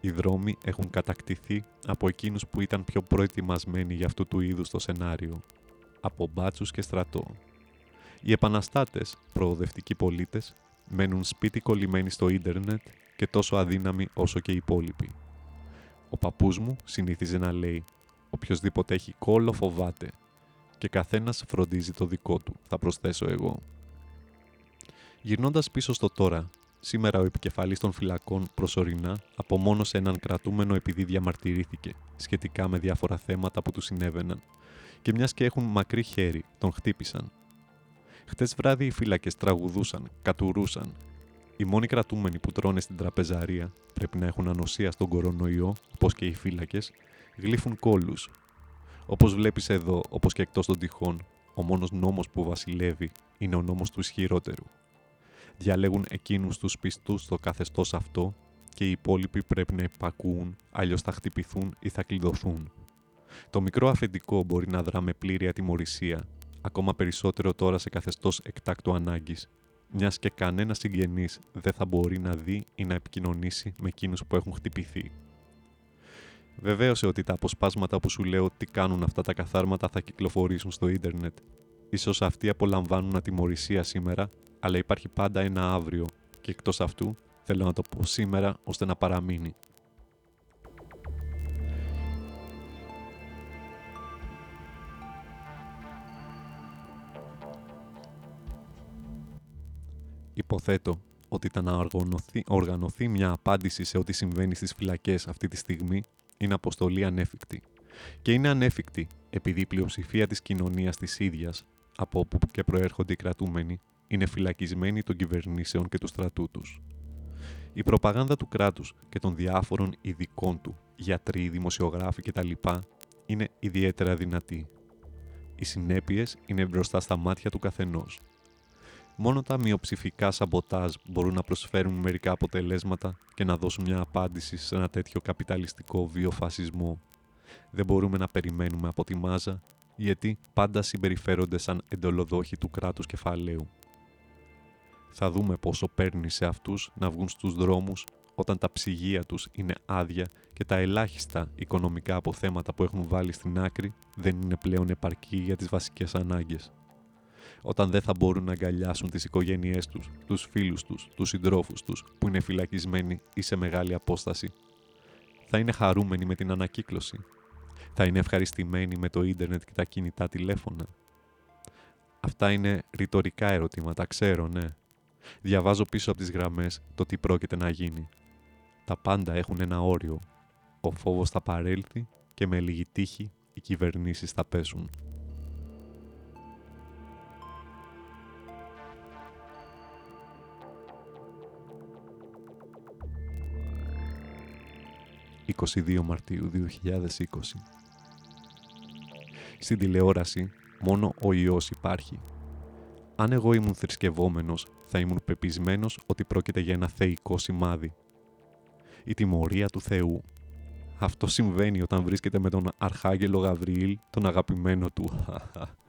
Οι δρόμοι έχουν κατακτηθεί από εκείνους που ήταν πιο προετοιμασμένοι για αυτού του είδους το σενάριο. Από μπάτσους και στρατό. Οι επαναστάτες, προοδευτικοί πολίτες, μένουν σπίτι κολλημένοι στο ίντερνετ και τόσο αδύναμοι όσο και οι υπόλοιποι. Ο παππούς μου συνήθιζε να λέει «Οποιοςδήποτε έχει κόλλο φοβάται» και καθένας φροντίζει το δικό του, θα προσθέσω εγώ. Γυρνώντας πίσω στο τώρα, σήμερα ο επικεφαλής των φυλακών προσωρινά απομόνωσε έναν κρατούμενο επειδή διαμαρτυρήθηκε σχετικά με διάφορα θέματα που του συνέβαιναν και μιας και έχουν μακρύ χέρι, τον χτύπησαν. Χτες βράδυ οι φύλακες τραγουδούσαν, κατουρούσαν οι μόνοι κρατούμενοι που τρώνε στην τραπεζαρία πρέπει να έχουν ανοσία στον κορονοϊό, όπως και οι φύλακες, γλύφουν κόλους. Όπως βλέπεις εδώ, όπως και εκτός των τυχών, ο μόνος νόμος που βασιλεύει είναι ο νόμος του ισχυρότερου. Διαλέγουν εκείνους τους πιστούς στο καθεστώς αυτό και οι υπόλοιποι πρέπει να υπακούουν, αλλιώς θα χτυπηθούν ή θα κλειδωθούν. Το μικρό αφεντικό μπορεί να δρά με πλήρη ατιμορρησία, ακόμα περισσότερο τώρα σε καθεστώς εκτάκτου ανάγκης, μιας και κανένας συγγενής δεν θα μπορεί να δει ή να επικοινωνήσει με εκείνους που έχουν χτυπηθεί. Βεβαίωσε ότι τα αποσπάσματα που σου λέω τι κάνουν αυτά τα καθάρματα θα κυκλοφορήσουν στο ίντερνετ. Ίσως αυτοί απολαμβάνουν ατιμορρησία σήμερα, αλλά υπάρχει πάντα ένα αύριο και εκτός αυτού θέλω να το πω σήμερα ώστε να παραμείνει. 'Υποθέτω ότι τα να οργανωθεί, οργανωθεί μια απάντηση σε ό,τι συμβαίνει στις φυλακές αυτή τη στιγμή είναι αποστολή ανέφικτη. Και είναι ανέφικτη επειδή η πλειοψηφία της κοινωνίας της ίδιας, από όπου και προέρχονται οι κρατούμενοι, είναι φυλακισμένοι των κυβερνήσεων και του στρατού τους. Η προπαγάνδα του κράτους και των διάφορων ειδικών του, γιατροί, δημοσιογράφοι κτλ. είναι ιδιαίτερα δυνατή. Οι συνέπειες είναι μπροστά στα μάτια του καθενός Μόνο τα μειοψηφικά σαμποτάζ μπορούν να προσφέρουν μερικά αποτελέσματα και να δώσουν μια απάντηση σε ένα τέτοιο καπιταλιστικό βιοφασισμό. Δεν μπορούμε να περιμένουμε από τη μάζα, γιατί πάντα συμπεριφέρονται σαν εντολοδόχοι του κράτους κεφαλαίου. Θα δούμε πόσο παίρνει σε αυτούς να βγουν στους δρόμους όταν τα ψυγεία τους είναι άδεια και τα ελάχιστα οικονομικά αποθέματα που έχουν βάλει στην άκρη δεν είναι πλέον επαρκή για τις βασικές ανάγκες όταν δεν θα μπορούν να αγκαλιάσουν τις οικογένειές τους, τους φίλους τους, τους συντρόφους τους που είναι φυλακισμένοι ή σε μεγάλη απόσταση. Θα είναι χαρούμενοι με την ανακύκλωση. Θα είναι ευχαριστημένοι με το ίντερνετ και τα κινητά τηλέφωνα. Αυτά είναι ρητορικά ερωτήματα, ξέρω, ναι. Διαβάζω πίσω από τις γραμμές το τι πρόκειται να γίνει. Τα πάντα έχουν ένα όριο. Ο φόβος θα παρέλθει και με λίγη τύχη οι κυβερνήσεις θα πέσουν. 22 Μαρτίου 2020. Στην τηλεόραση μόνο ο Υιός υπάρχει. Αν εγώ ήμουν θρησκευόμενος, θα ήμουν πεπισμένος ότι πρόκειται για ένα θεϊκό σημάδι. Η τιμωρία του Θεού. Αυτό συμβαίνει όταν βρίσκεται με τον Αρχάγγελο Γαβριήλ, τον αγαπημένο του.「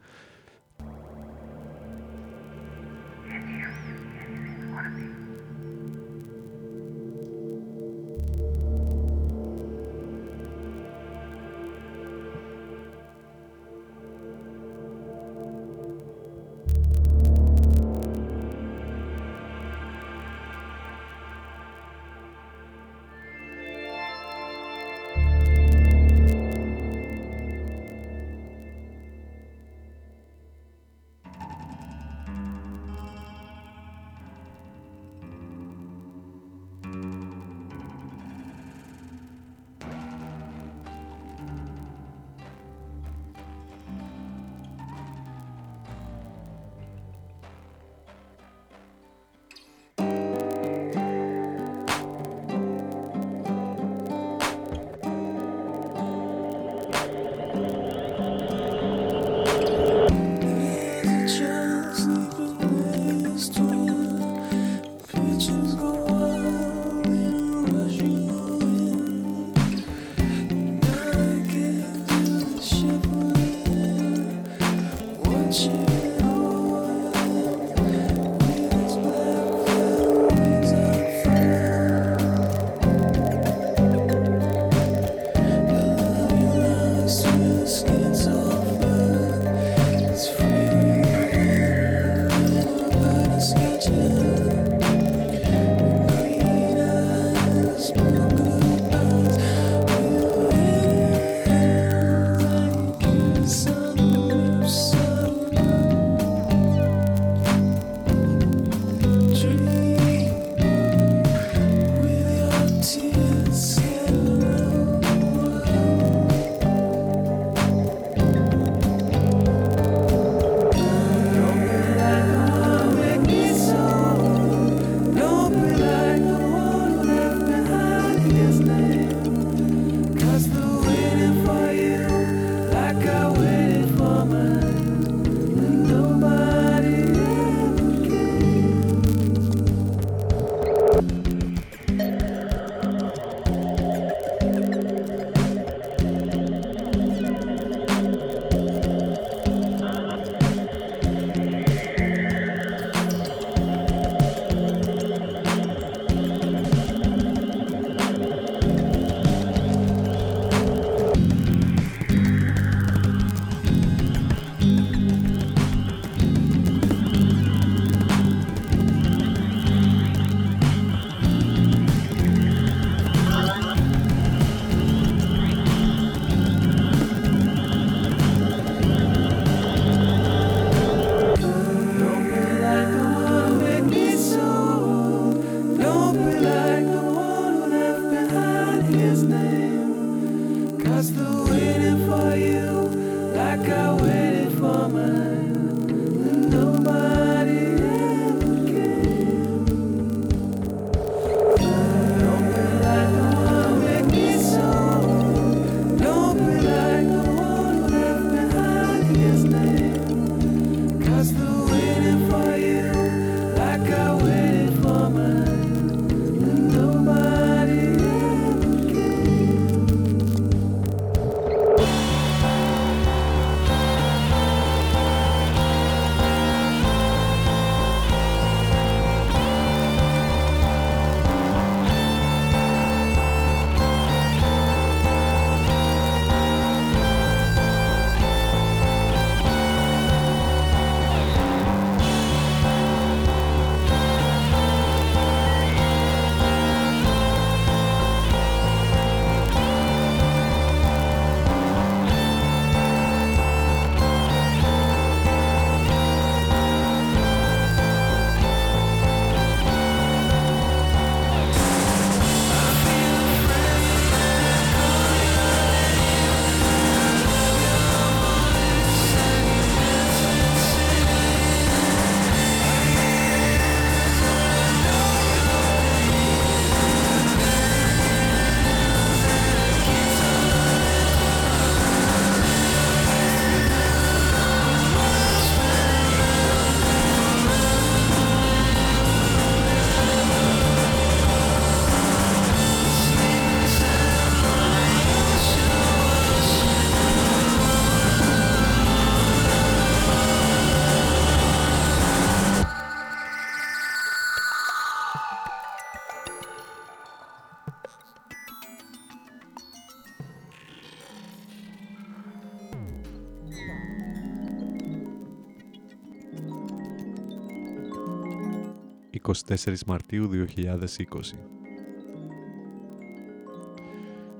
24 Μαρτίου 2020.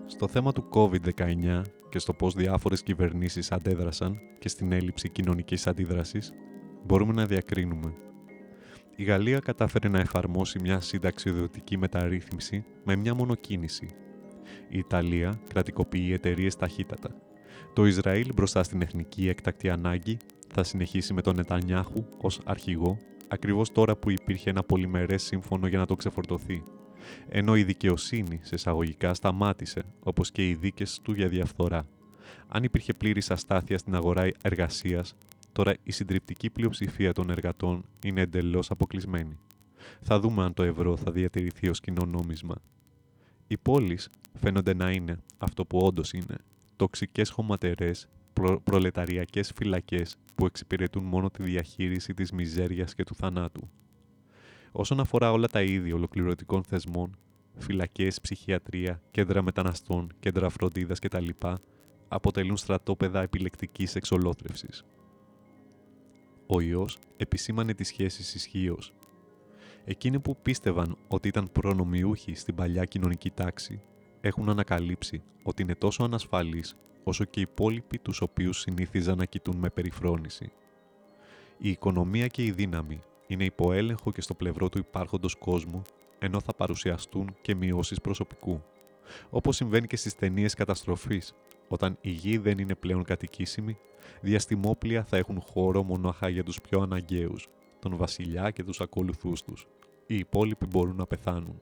Στο θέμα του COVID-19 και στο πώς διάφορες κυβερνήσεις αντέδρασαν και στην έλλειψη κοινωνικής αντίδρασης, μπορούμε να διακρίνουμε. Η Γαλλία κατάφερε να εφαρμόσει μια συνταξιοδοτική μεταρρύθμιση με μια μονοκίνηση. Η Ιταλία κρατικοποιεί εταιρείες ταχύτατα. Το Ισραήλ μπροστά στην εθνική έκτακτη ανάγκη θα συνεχίσει με τον Νετανιάχου ως αρχηγό ακριβώς τώρα που υπήρχε ένα πολυμερές σύμφωνο για να το ξεφορτωθεί. Ενώ η δικαιοσύνη σε εισαγωγικά σταμάτησε, όπως και οι δίκες του για διαφθορά. Αν υπήρχε πλήρης αστάθεια στην αγορά εργασίας, τώρα η συντριπτική πλειοψηφία των εργατών είναι εντελώς αποκλεισμένη. Θα δούμε αν το ευρώ θα διατηρηθεί ως κοινό νόμισμα. Οι πόλεις φαίνονται να είναι αυτό που όντως είναι. Τοξικές χωματερές, προ- προλεταριακές φυλακές που εξυπηρετούν μόνο τη διαχείριση της μιζέριας και του θανάτου. Όσον αφορά όλα τα είδη ολοκληρωτικών θεσμών, φυλακές, ψυχιατρία, κέντρα μεταναστών, κέντρα φροντίδας κτλ. αποτελούν στρατόπεδα επιλεκτικής εξολόθρευσης. Ο ιός επισήμανε τις σχέσεις ισχύως. Εκείνοι που πίστευαν ότι ήταν προνομιούχοι στην παλιά κοινωνική τάξη έχουν ανακαλύψει ότι είναι τόσο ανασφαλείς όσο και οι υπόλοιποι τους οποίους συνήθιζαν να κοιτούν με περιφρόνηση. Η οικονομία και η δύναμη είναι υποέλεγχο και στο πλευρό του υπάρχοντος κόσμου, ενώ θα παρουσιαστούν και μειώσεις προσωπικού. Όπως συμβαίνει και στις ταινίες καταστροφής, όταν η γη δεν είναι πλέον κατοικήσιμη, διαστημόπλια θα έχουν χώρο μονάχα για τους πιο αναγκαίους, τον βασιλιά και τους ακολουθούς τους. Οι υπόλοιποι μπορούν να πεθάνουν.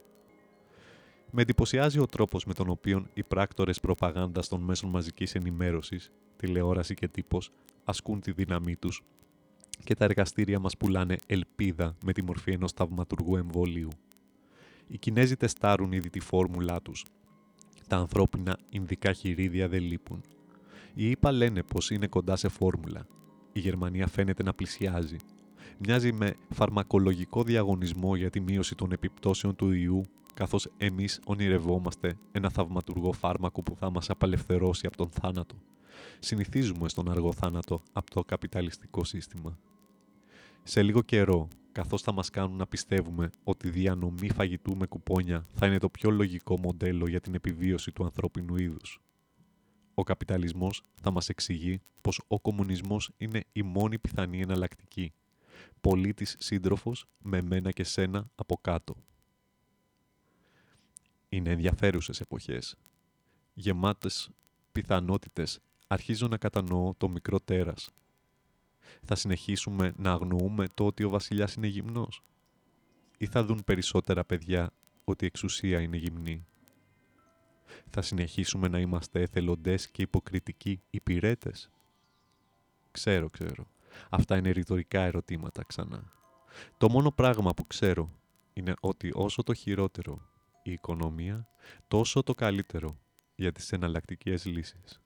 Με εντυπωσιάζει ο τρόπος με τον οποίο οι πράκτορες προπαγάνδας των μέσων μαζικής ενημέρωσης, τηλεόραση και τύπος, ασκούν τη δύναμή τους και τα εργαστήρια μας πουλάνε ελπίδα με τη μορφή ενός θαυματουργού εμβολίου. Οι Κινέζοι τεστάρουν ήδη τη φόρμουλά τους. Τα ανθρώπινα ινδικά χειρίδια δεν λείπουν. Οι ΙΠΑ λένε πως είναι κοντά σε φόρμουλα. Η Γερμανία φαίνεται να πλησιάζει. Μοιάζει με φαρμακολογικό διαγωνισμό για τη μείωση των επιπτώσεων του ιού, καθώς εμείς ονειρευόμαστε ένα θαυματουργό φάρμακο που θα μας απελευθερώσει από τον θάνατο. Συνηθίζουμε στον αργό θάνατο από το καπιταλιστικό σύστημα. Σε λίγο καιρό, καθώς θα μας κάνουν να πιστεύουμε ότι η διανομή φαγητού με κουπόνια θα είναι το πιο λογικό μοντέλο για την επιβίωση του ανθρώπινου είδους. Ο καπιταλισμός θα μας εξηγεί πως ο κομμουνισμός είναι η μόνη πιθανή εναλλακτική. Πολίτης σύντροφος με μένα και σένα από κάτω. Είναι ενδιαφέρουσες εποχές. Γεμάτες πιθανότητες αρχίζω να κατανοώ το μικρό τέρας. Θα συνεχίσουμε να αγνοούμε το ότι ο βασιλιάς είναι γυμνός. Ή θα δουν περισσότερα παιδιά ότι η εξουσία είναι γυμνή. Θα συνεχίσουμε να είμαστε εθελοντές και υποκριτικοί υπηρέτες. Ξέρω, ξέρω. Αυτά είναι ρητορικά ερωτήματα ξανά. Το μόνο πράγμα που ξέρω είναι ότι όσο το χειρότερο η οικονομία, τόσο το καλύτερο για τις εναλλακτικές λύσεις.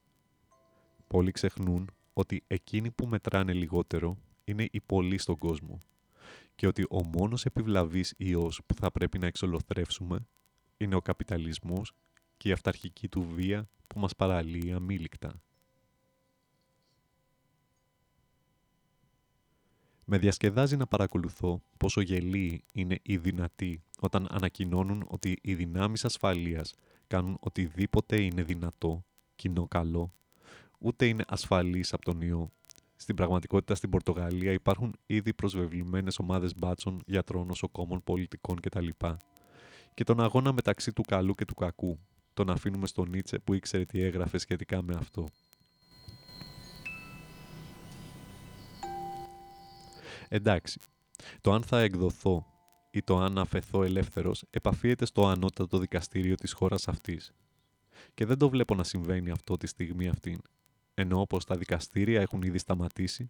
Πολλοί ξεχνούν ότι εκείνοι που μετράνε λιγότερο είναι οι πολλοί στον κόσμο και ότι ο μόνος επιβλαβής ιός που θα πρέπει να εξολοθρεύσουμε είναι ο καπιταλισμός και η αυταρχική του βία που μας παραλύει αμήλικτα. Με διασκεδάζει να παρακολουθώ πόσο γελοί είναι οι δυνατοί όταν ανακοινώνουν ότι οι δυνάμεις ασφαλείας κάνουν οτιδήποτε είναι δυνατό, κοινό καλό, ούτε είναι ασφαλείς από τον ιό. Στην πραγματικότητα στην Πορτογαλία υπάρχουν ήδη προσβεβλημένες ομάδες μπάτσων, γιατρών, νοσοκόμων, πολιτικών κτλ. Και τον αγώνα μεταξύ του καλού και του κακού. Τον αφήνουμε στον Νίτσε που ήξερε τι έγραφε σχετικά με αυτό. Εντάξει, το αν θα εκδοθώ ή το αν αφαιθώ ελεύθερος επαφίεται στο ανώτατο δικαστήριο της χώρας αυτής. Και δεν το βλέπω να συμβαίνει αυτό τη στιγμή αυτήν. Ενώ όπως τα δικαστήρια έχουν ήδη σταματήσει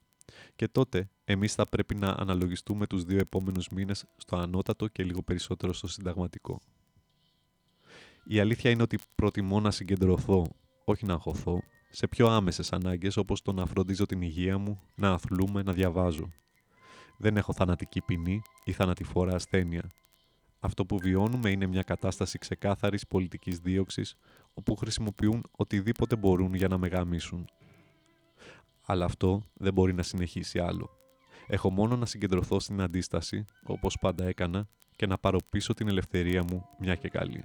και τότε εμείς θα πρέπει να αναλογιστούμε τους δύο επόμενους μήνες στο ανώτατο και λίγο περισσότερο στο συνταγματικό. Η αλήθεια είναι ότι προτιμώ να συγκεντρωθώ, όχι να αγχωθώ, σε πιο άμεσες ανάγκες όπως το να φροντίζω την υγεία μου, να αθλούμε, να διαβάζω. Δεν έχω θανατική ποινή ή θανατηφόρα ασθένεια. Αυτό που βιώνουμε είναι μια κατάσταση ξεκάθαρης πολιτικής δίωξης όπου χρησιμοποιούν οτιδήποτε μπορούν για να με γαμίσουν. Αλλά αυτό δεν μπορεί να συνεχίσει άλλο. Έχω μόνο να συγκεντρωθώ στην αντίσταση, όπως πάντα έκανα, και να πάρω πίσω την ελευθερία μου μια και καλή.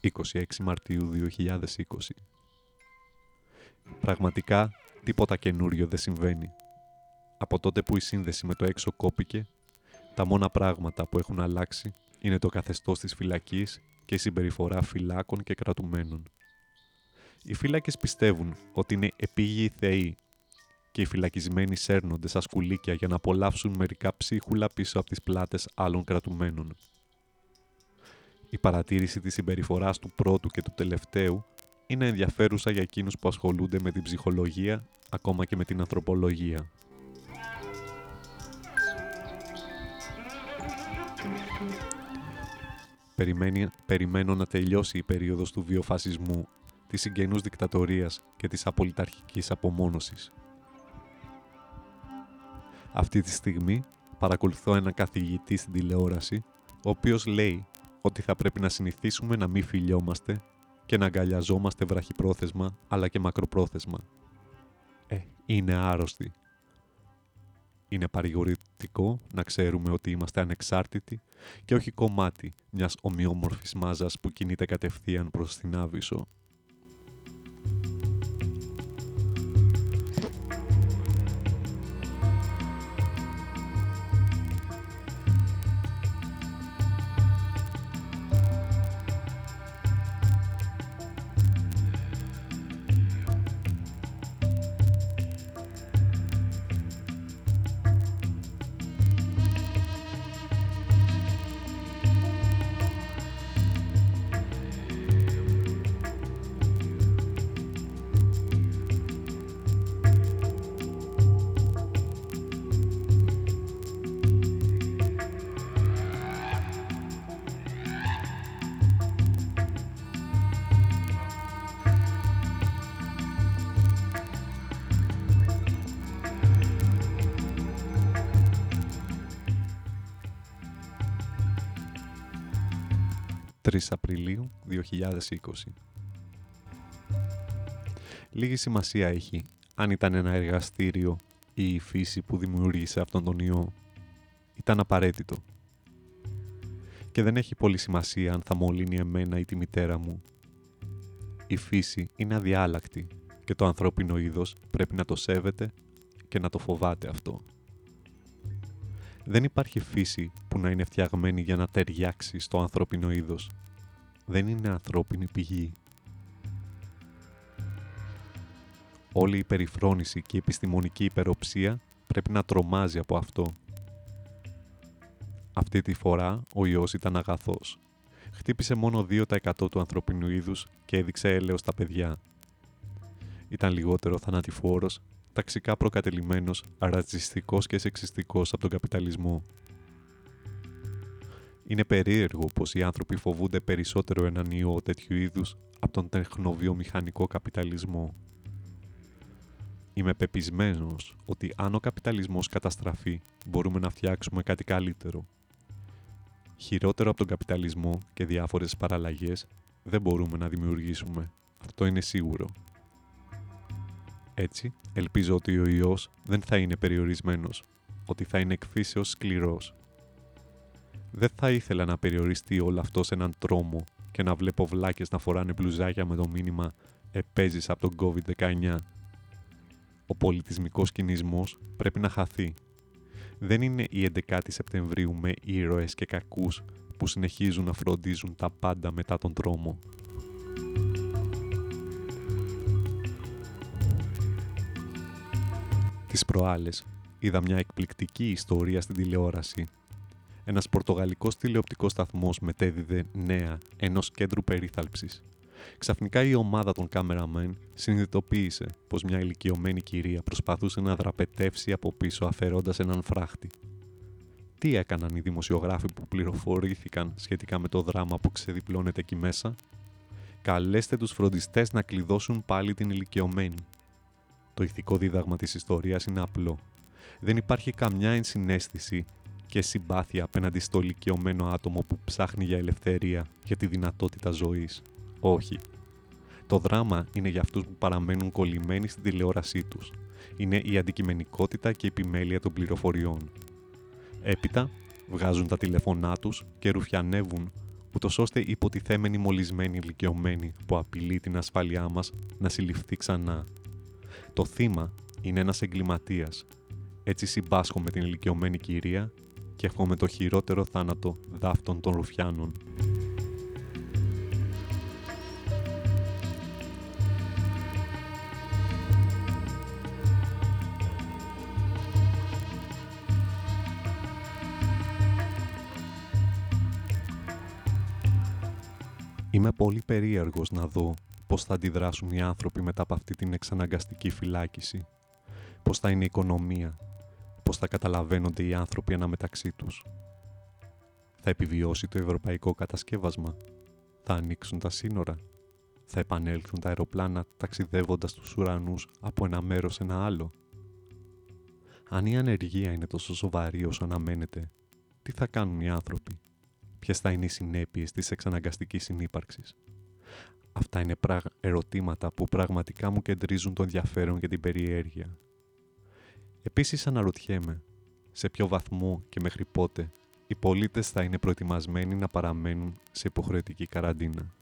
26 Μαρτίου 2020 Πραγματικά τίποτα καινούριο δεν συμβαίνει. Από τότε που η σύνδεση με το έξω κόπηκε, τα μόνα πράγματα που έχουν αλλάξει είναι το καθεστώς της φυλακής και η συμπεριφορά φυλάκων και κρατουμένων. Οι φύλακες πιστεύουν ότι είναι επίγειοι θεοί και οι φυλακισμένοι σέρνονται σαν σκουλίκια για να απολαύσουν μερικά ψίχουλα πίσω από τις πλάτες άλλων κρατουμένων. Η παρατήρηση της συμπεριφοράς του πρώτου και του τελευταίου είναι ενδιαφέρουσα για εκείνους που ασχολούνται με την ψυχολογία, ακόμα και με την ανθρωπολογία. Περιμένει, περιμένω να τελειώσει η περίοδος του βιοφασισμού, της συγγενούς δικτατορίας και της απολυταρχικής απομόνωσης. Αυτή τη στιγμή παρακολουθώ έναν καθηγητή στην τηλεόραση, ο οποίος λέει ότι θα πρέπει να συνηθίσουμε να μην φιλιόμαστε και να αγκαλιαζόμαστε βραχυπρόθεσμα αλλά και μακροπρόθεσμα. Ε, είναι άρρωστοι. Είναι παρηγορητικό να ξέρουμε ότι είμαστε ανεξάρτητοι και όχι κομμάτι μιας ομοιόμορφης μάζας που κινείται κατευθείαν προς την Άβυσσο. Λίγη σημασία έχει αν ήταν ένα εργαστήριο ή η φύση που δημιούργησε αυτόν τον ιό. Ήταν απαραίτητο. Και δεν έχει πολύ σημασία αν θα μολύνει εμένα ή τη μητέρα μου. Η φύση είναι αδιάλακτη και το ανθρώπινο είδος πρέπει να το σέβεται και να το φοβάται αυτό. Δεν υπάρχει φύση που να είναι φτιαγμένη για να ταιριάξει στο ανθρώπινο είδος. Δεν είναι ανθρώπινη πηγή. Όλη η περιφρόνηση και η επιστημονική υπεροψία πρέπει να τρομάζει από αυτό. Αυτή τη φορά ο ιός ήταν αγαθός. Χτύπησε μόνο 2% του ανθρωπινού είδους και έδειξε έλεος στα παιδιά. Ήταν λιγότερο θανατηφόρος ταξικά προκατελημένος, ρατσιστικός και σεξιστικός από τον καπιταλισμό. Είναι περίεργο πως οι άνθρωποι φοβούνται περισσότερο έναν ιό τέτοιου είδους από τον τεχνοβιομηχανικό καπιταλισμό. Είμαι πεπισμένος ότι αν ο καπιταλισμός καταστραφεί, μπορούμε να φτιάξουμε κάτι καλύτερο. Χειρότερο από τον καπιταλισμό και διάφορες παραλλαγές δεν μπορούμε να δημιουργήσουμε. Αυτό είναι σίγουρο. Έτσι, ελπίζω ότι ο ιός δεν θα είναι περιορισμένος, ότι θα είναι εκφύσεως σκληρός. Δεν θα ήθελα να περιοριστεί όλο αυτό σε έναν τρόμο και να βλέπω βλάκες να φοράνε μπλουζάκια με το μήνυμα «Επέζεις από τον COVID-19». Ο πολιτισμικός κινησμός πρέπει να χαθεί. Δεν είναι η 11η Σεπτεμβρίου με ήρωες και κακούς που συνεχίζουν να φροντίζουν τα πάντα μετά τον τρόμο. Τις προάλλες είδα μια εκπληκτική ιστορία στην τηλεόραση. Ένας πορτογαλικός τηλεοπτικός σταθμός μετέδιδε νέα ενός κέντρου περίθαλψης. Ξαφνικά η ομάδα των κάμεραμεν συνειδητοποίησε πως μια ηλικιωμένη κυρία προσπαθούσε να δραπετεύσει από πίσω αφαιρώντας έναν φράχτη. Τι έκαναν οι δημοσιογράφοι που πληροφορήθηκαν σχετικά με το δράμα που ξεδιπλώνεται εκεί μέσα; Καλέστε τους φροντιστές να κλειδώσουν πάλι την ηλικιωμένη. Το ηθικό δίδαγμα της ιστορίας είναι απλό. Δεν υπάρχει καμιά ενσυναίσθηση και συμπάθεια απέναντι στο ηλικιωμένο άτομο που ψάχνει για ελευθερία και τη δυνατότητα ζωής. Όχι. Το δράμα είναι για αυτούς που παραμένουν κολλημένοι στην τηλεόρασή τους. Είναι η αντικειμενικότητα και η επιμέλεια των πληροφοριών. Έπειτα, βγάζουν τα τηλεφωνά τους και ρουφιανεύουν, ούτως ώστε η υποτιθέμενη μολυσμένη ηλικιωμένη που απειλεί την ασφάλειά μας να συλληφθεί ξανά. Το θύμα είναι ένας εγκληματίας. Έτσι συμπάσχω με την ηλικιωμένη κυρία και εύχομαι το χειρότερο θάνατο δάφτων των ρουφιάνων. Είμαι πολύ περίεργος να δω πώς θα αντιδράσουν οι άνθρωποι μετά από αυτή την εξαναγκαστική φυλάκιση. Πώς θα είναι η οικονομία. Πώς θα καταλαβαίνονται οι άνθρωποι αναμεταξύ τους. Θα επιβιώσει το ευρωπαϊκό κατασκεύασμα. Θα ανοίξουν τα σύνορα. Θα επανέλθουν τα αεροπλάνα ταξιδεύοντας τους ουρανούς από ένα μέρος σε ένα άλλο. Αν η ανεργία είναι τόσο σοβαρή όσο αναμένεται, τι θα κάνουν οι άνθρωποι; Ποιες θα είναι οι συνέπειες της εξαναγκαστικής συνύπαρξης; Αυτά είναι ερωτήματα που πραγματικά μου κεντρίζουν το ενδιαφέρον και την περιέργεια. Επίσης αναρωτιέμαι, σε ποιο βαθμό και μέχρι πότε οι πολίτες θα είναι προετοιμασμένοι να παραμένουν σε υποχρεωτική καραντίνα.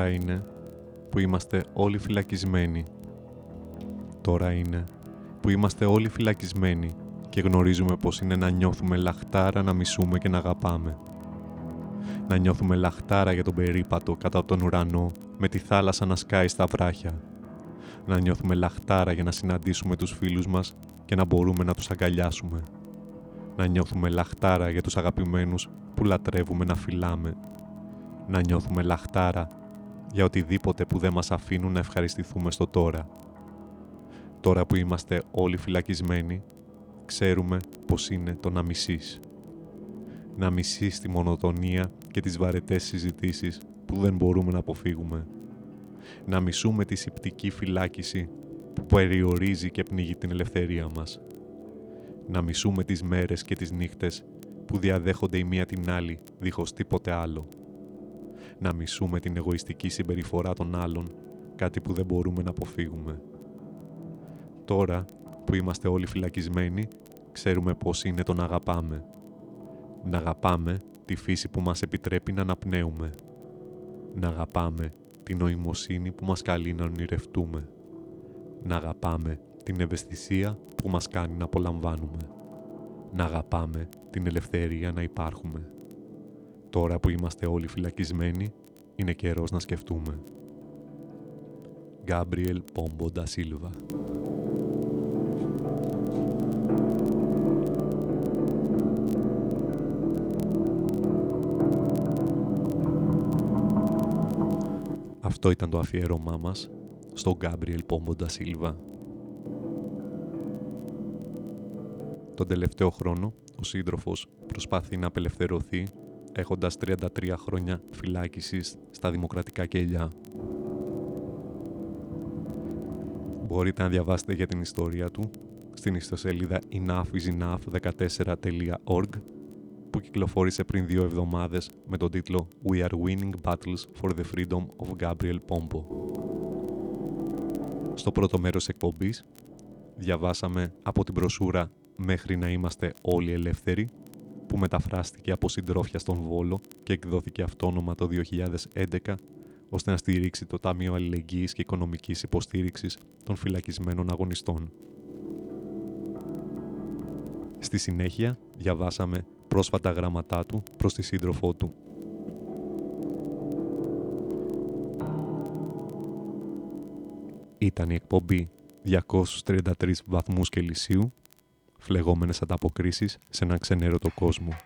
Τώρα είναι που είμαστε όλοι φυλακισμένοι. Τώρα είναι που είμαστε όλοι φυλακισμένοι και γνωρίζουμε πως είναι να νιώθουμε λαχτάρα να μισούμε και να αγαπάμε. Να νιώθουμε λαχτάρα για τον περίπατο κατά τον ουρανό με τη θάλασσα να σκάει στα βράχια. Να νιώθουμε λαχτάρα για να συναντήσουμε τους φίλους μας και να μπορούμε να τους αγκαλιάσουμε. Να νιώθουμε λαχτάρα για τους αγαπημένους που λατρεύουμε να φυλάμε. Να νιώθουμε λαχτάρα για οτιδήποτε που δεν μας αφήνουν να ευχαριστηθούμε στο τώρα. Τώρα που είμαστε όλοι φυλακισμένοι, ξέρουμε πως είναι το να μισείς. Να μισείς τη μονοτονία και τις βαρετές συζητήσεις που δεν μπορούμε να αποφύγουμε. Να μισούμε τη συπτική φυλάκιση που περιορίζει και πνίγει την ελευθερία μας. Να μισούμε τις μέρες και τις νύχτες που διαδέχονται η μία την άλλη δίχως τίποτε άλλο. Να μισούμε την εγωιστική συμπεριφορά των άλλων, κάτι που δεν μπορούμε να αποφύγουμε. Τώρα που είμαστε όλοι φυλακισμένοι, ξέρουμε πώς είναι το να αγαπάμε. Να αγαπάμε τη φύση που μας επιτρέπει να αναπνέουμε. Να αγαπάμε την νοημοσύνη που μας καλεί να ονειρευτούμε. Να αγαπάμε την ευαισθησία που μας κάνει να απολαμβάνουμε. Να αγαπάμε την ελευθερία να υπάρχουμε. Τώρα που είμαστε όλοι φυλακισμένοι, είναι καιρός να σκεφτούμε. Γκάμπριελ Πόμπο Σίλβα Αυτό ήταν το αφιέρωμά μας στον Γκάμπριελ Πόμποντα Σίλβα. Τον τελευταίο χρόνο, ο σύντροφος προσπάθει να απελευθερωθεί έχοντας 33 χρόνια φυλάκισης στα δημοκρατικά κελιά. Μπορείτε να διαβάσετε για την ιστορία του στην ιστοσελίδα enoughisenough14.org που κυκλοφόρησε πριν δύο εβδομάδες με τον τίτλο «We are winning battles for the freedom of Gabriel Pombo». Στο πρώτο μέρος εκπομπής διαβάσαμε από την προσούρα «Μέχρι να είμαστε όλοι ελεύθεροι» που μεταφράστηκε από συντρόφια στον Βόλο και εκδόθηκε αυτόνομα το 2011 ώστε να στηρίξει το Ταμείο Αλληλεγγύης και Οικονομικής Υποστήριξης των φυλακισμένων αγωνιστών. Στη συνέχεια διαβάσαμε πρόσφατα γράμματά του προς τη σύντροφό του. Ήταν η εκπομπή 233 βαθμούς Κελσίου, φλεγόμενες ανταποκρίσεις σε έναν ξενέρωτο κόσμο.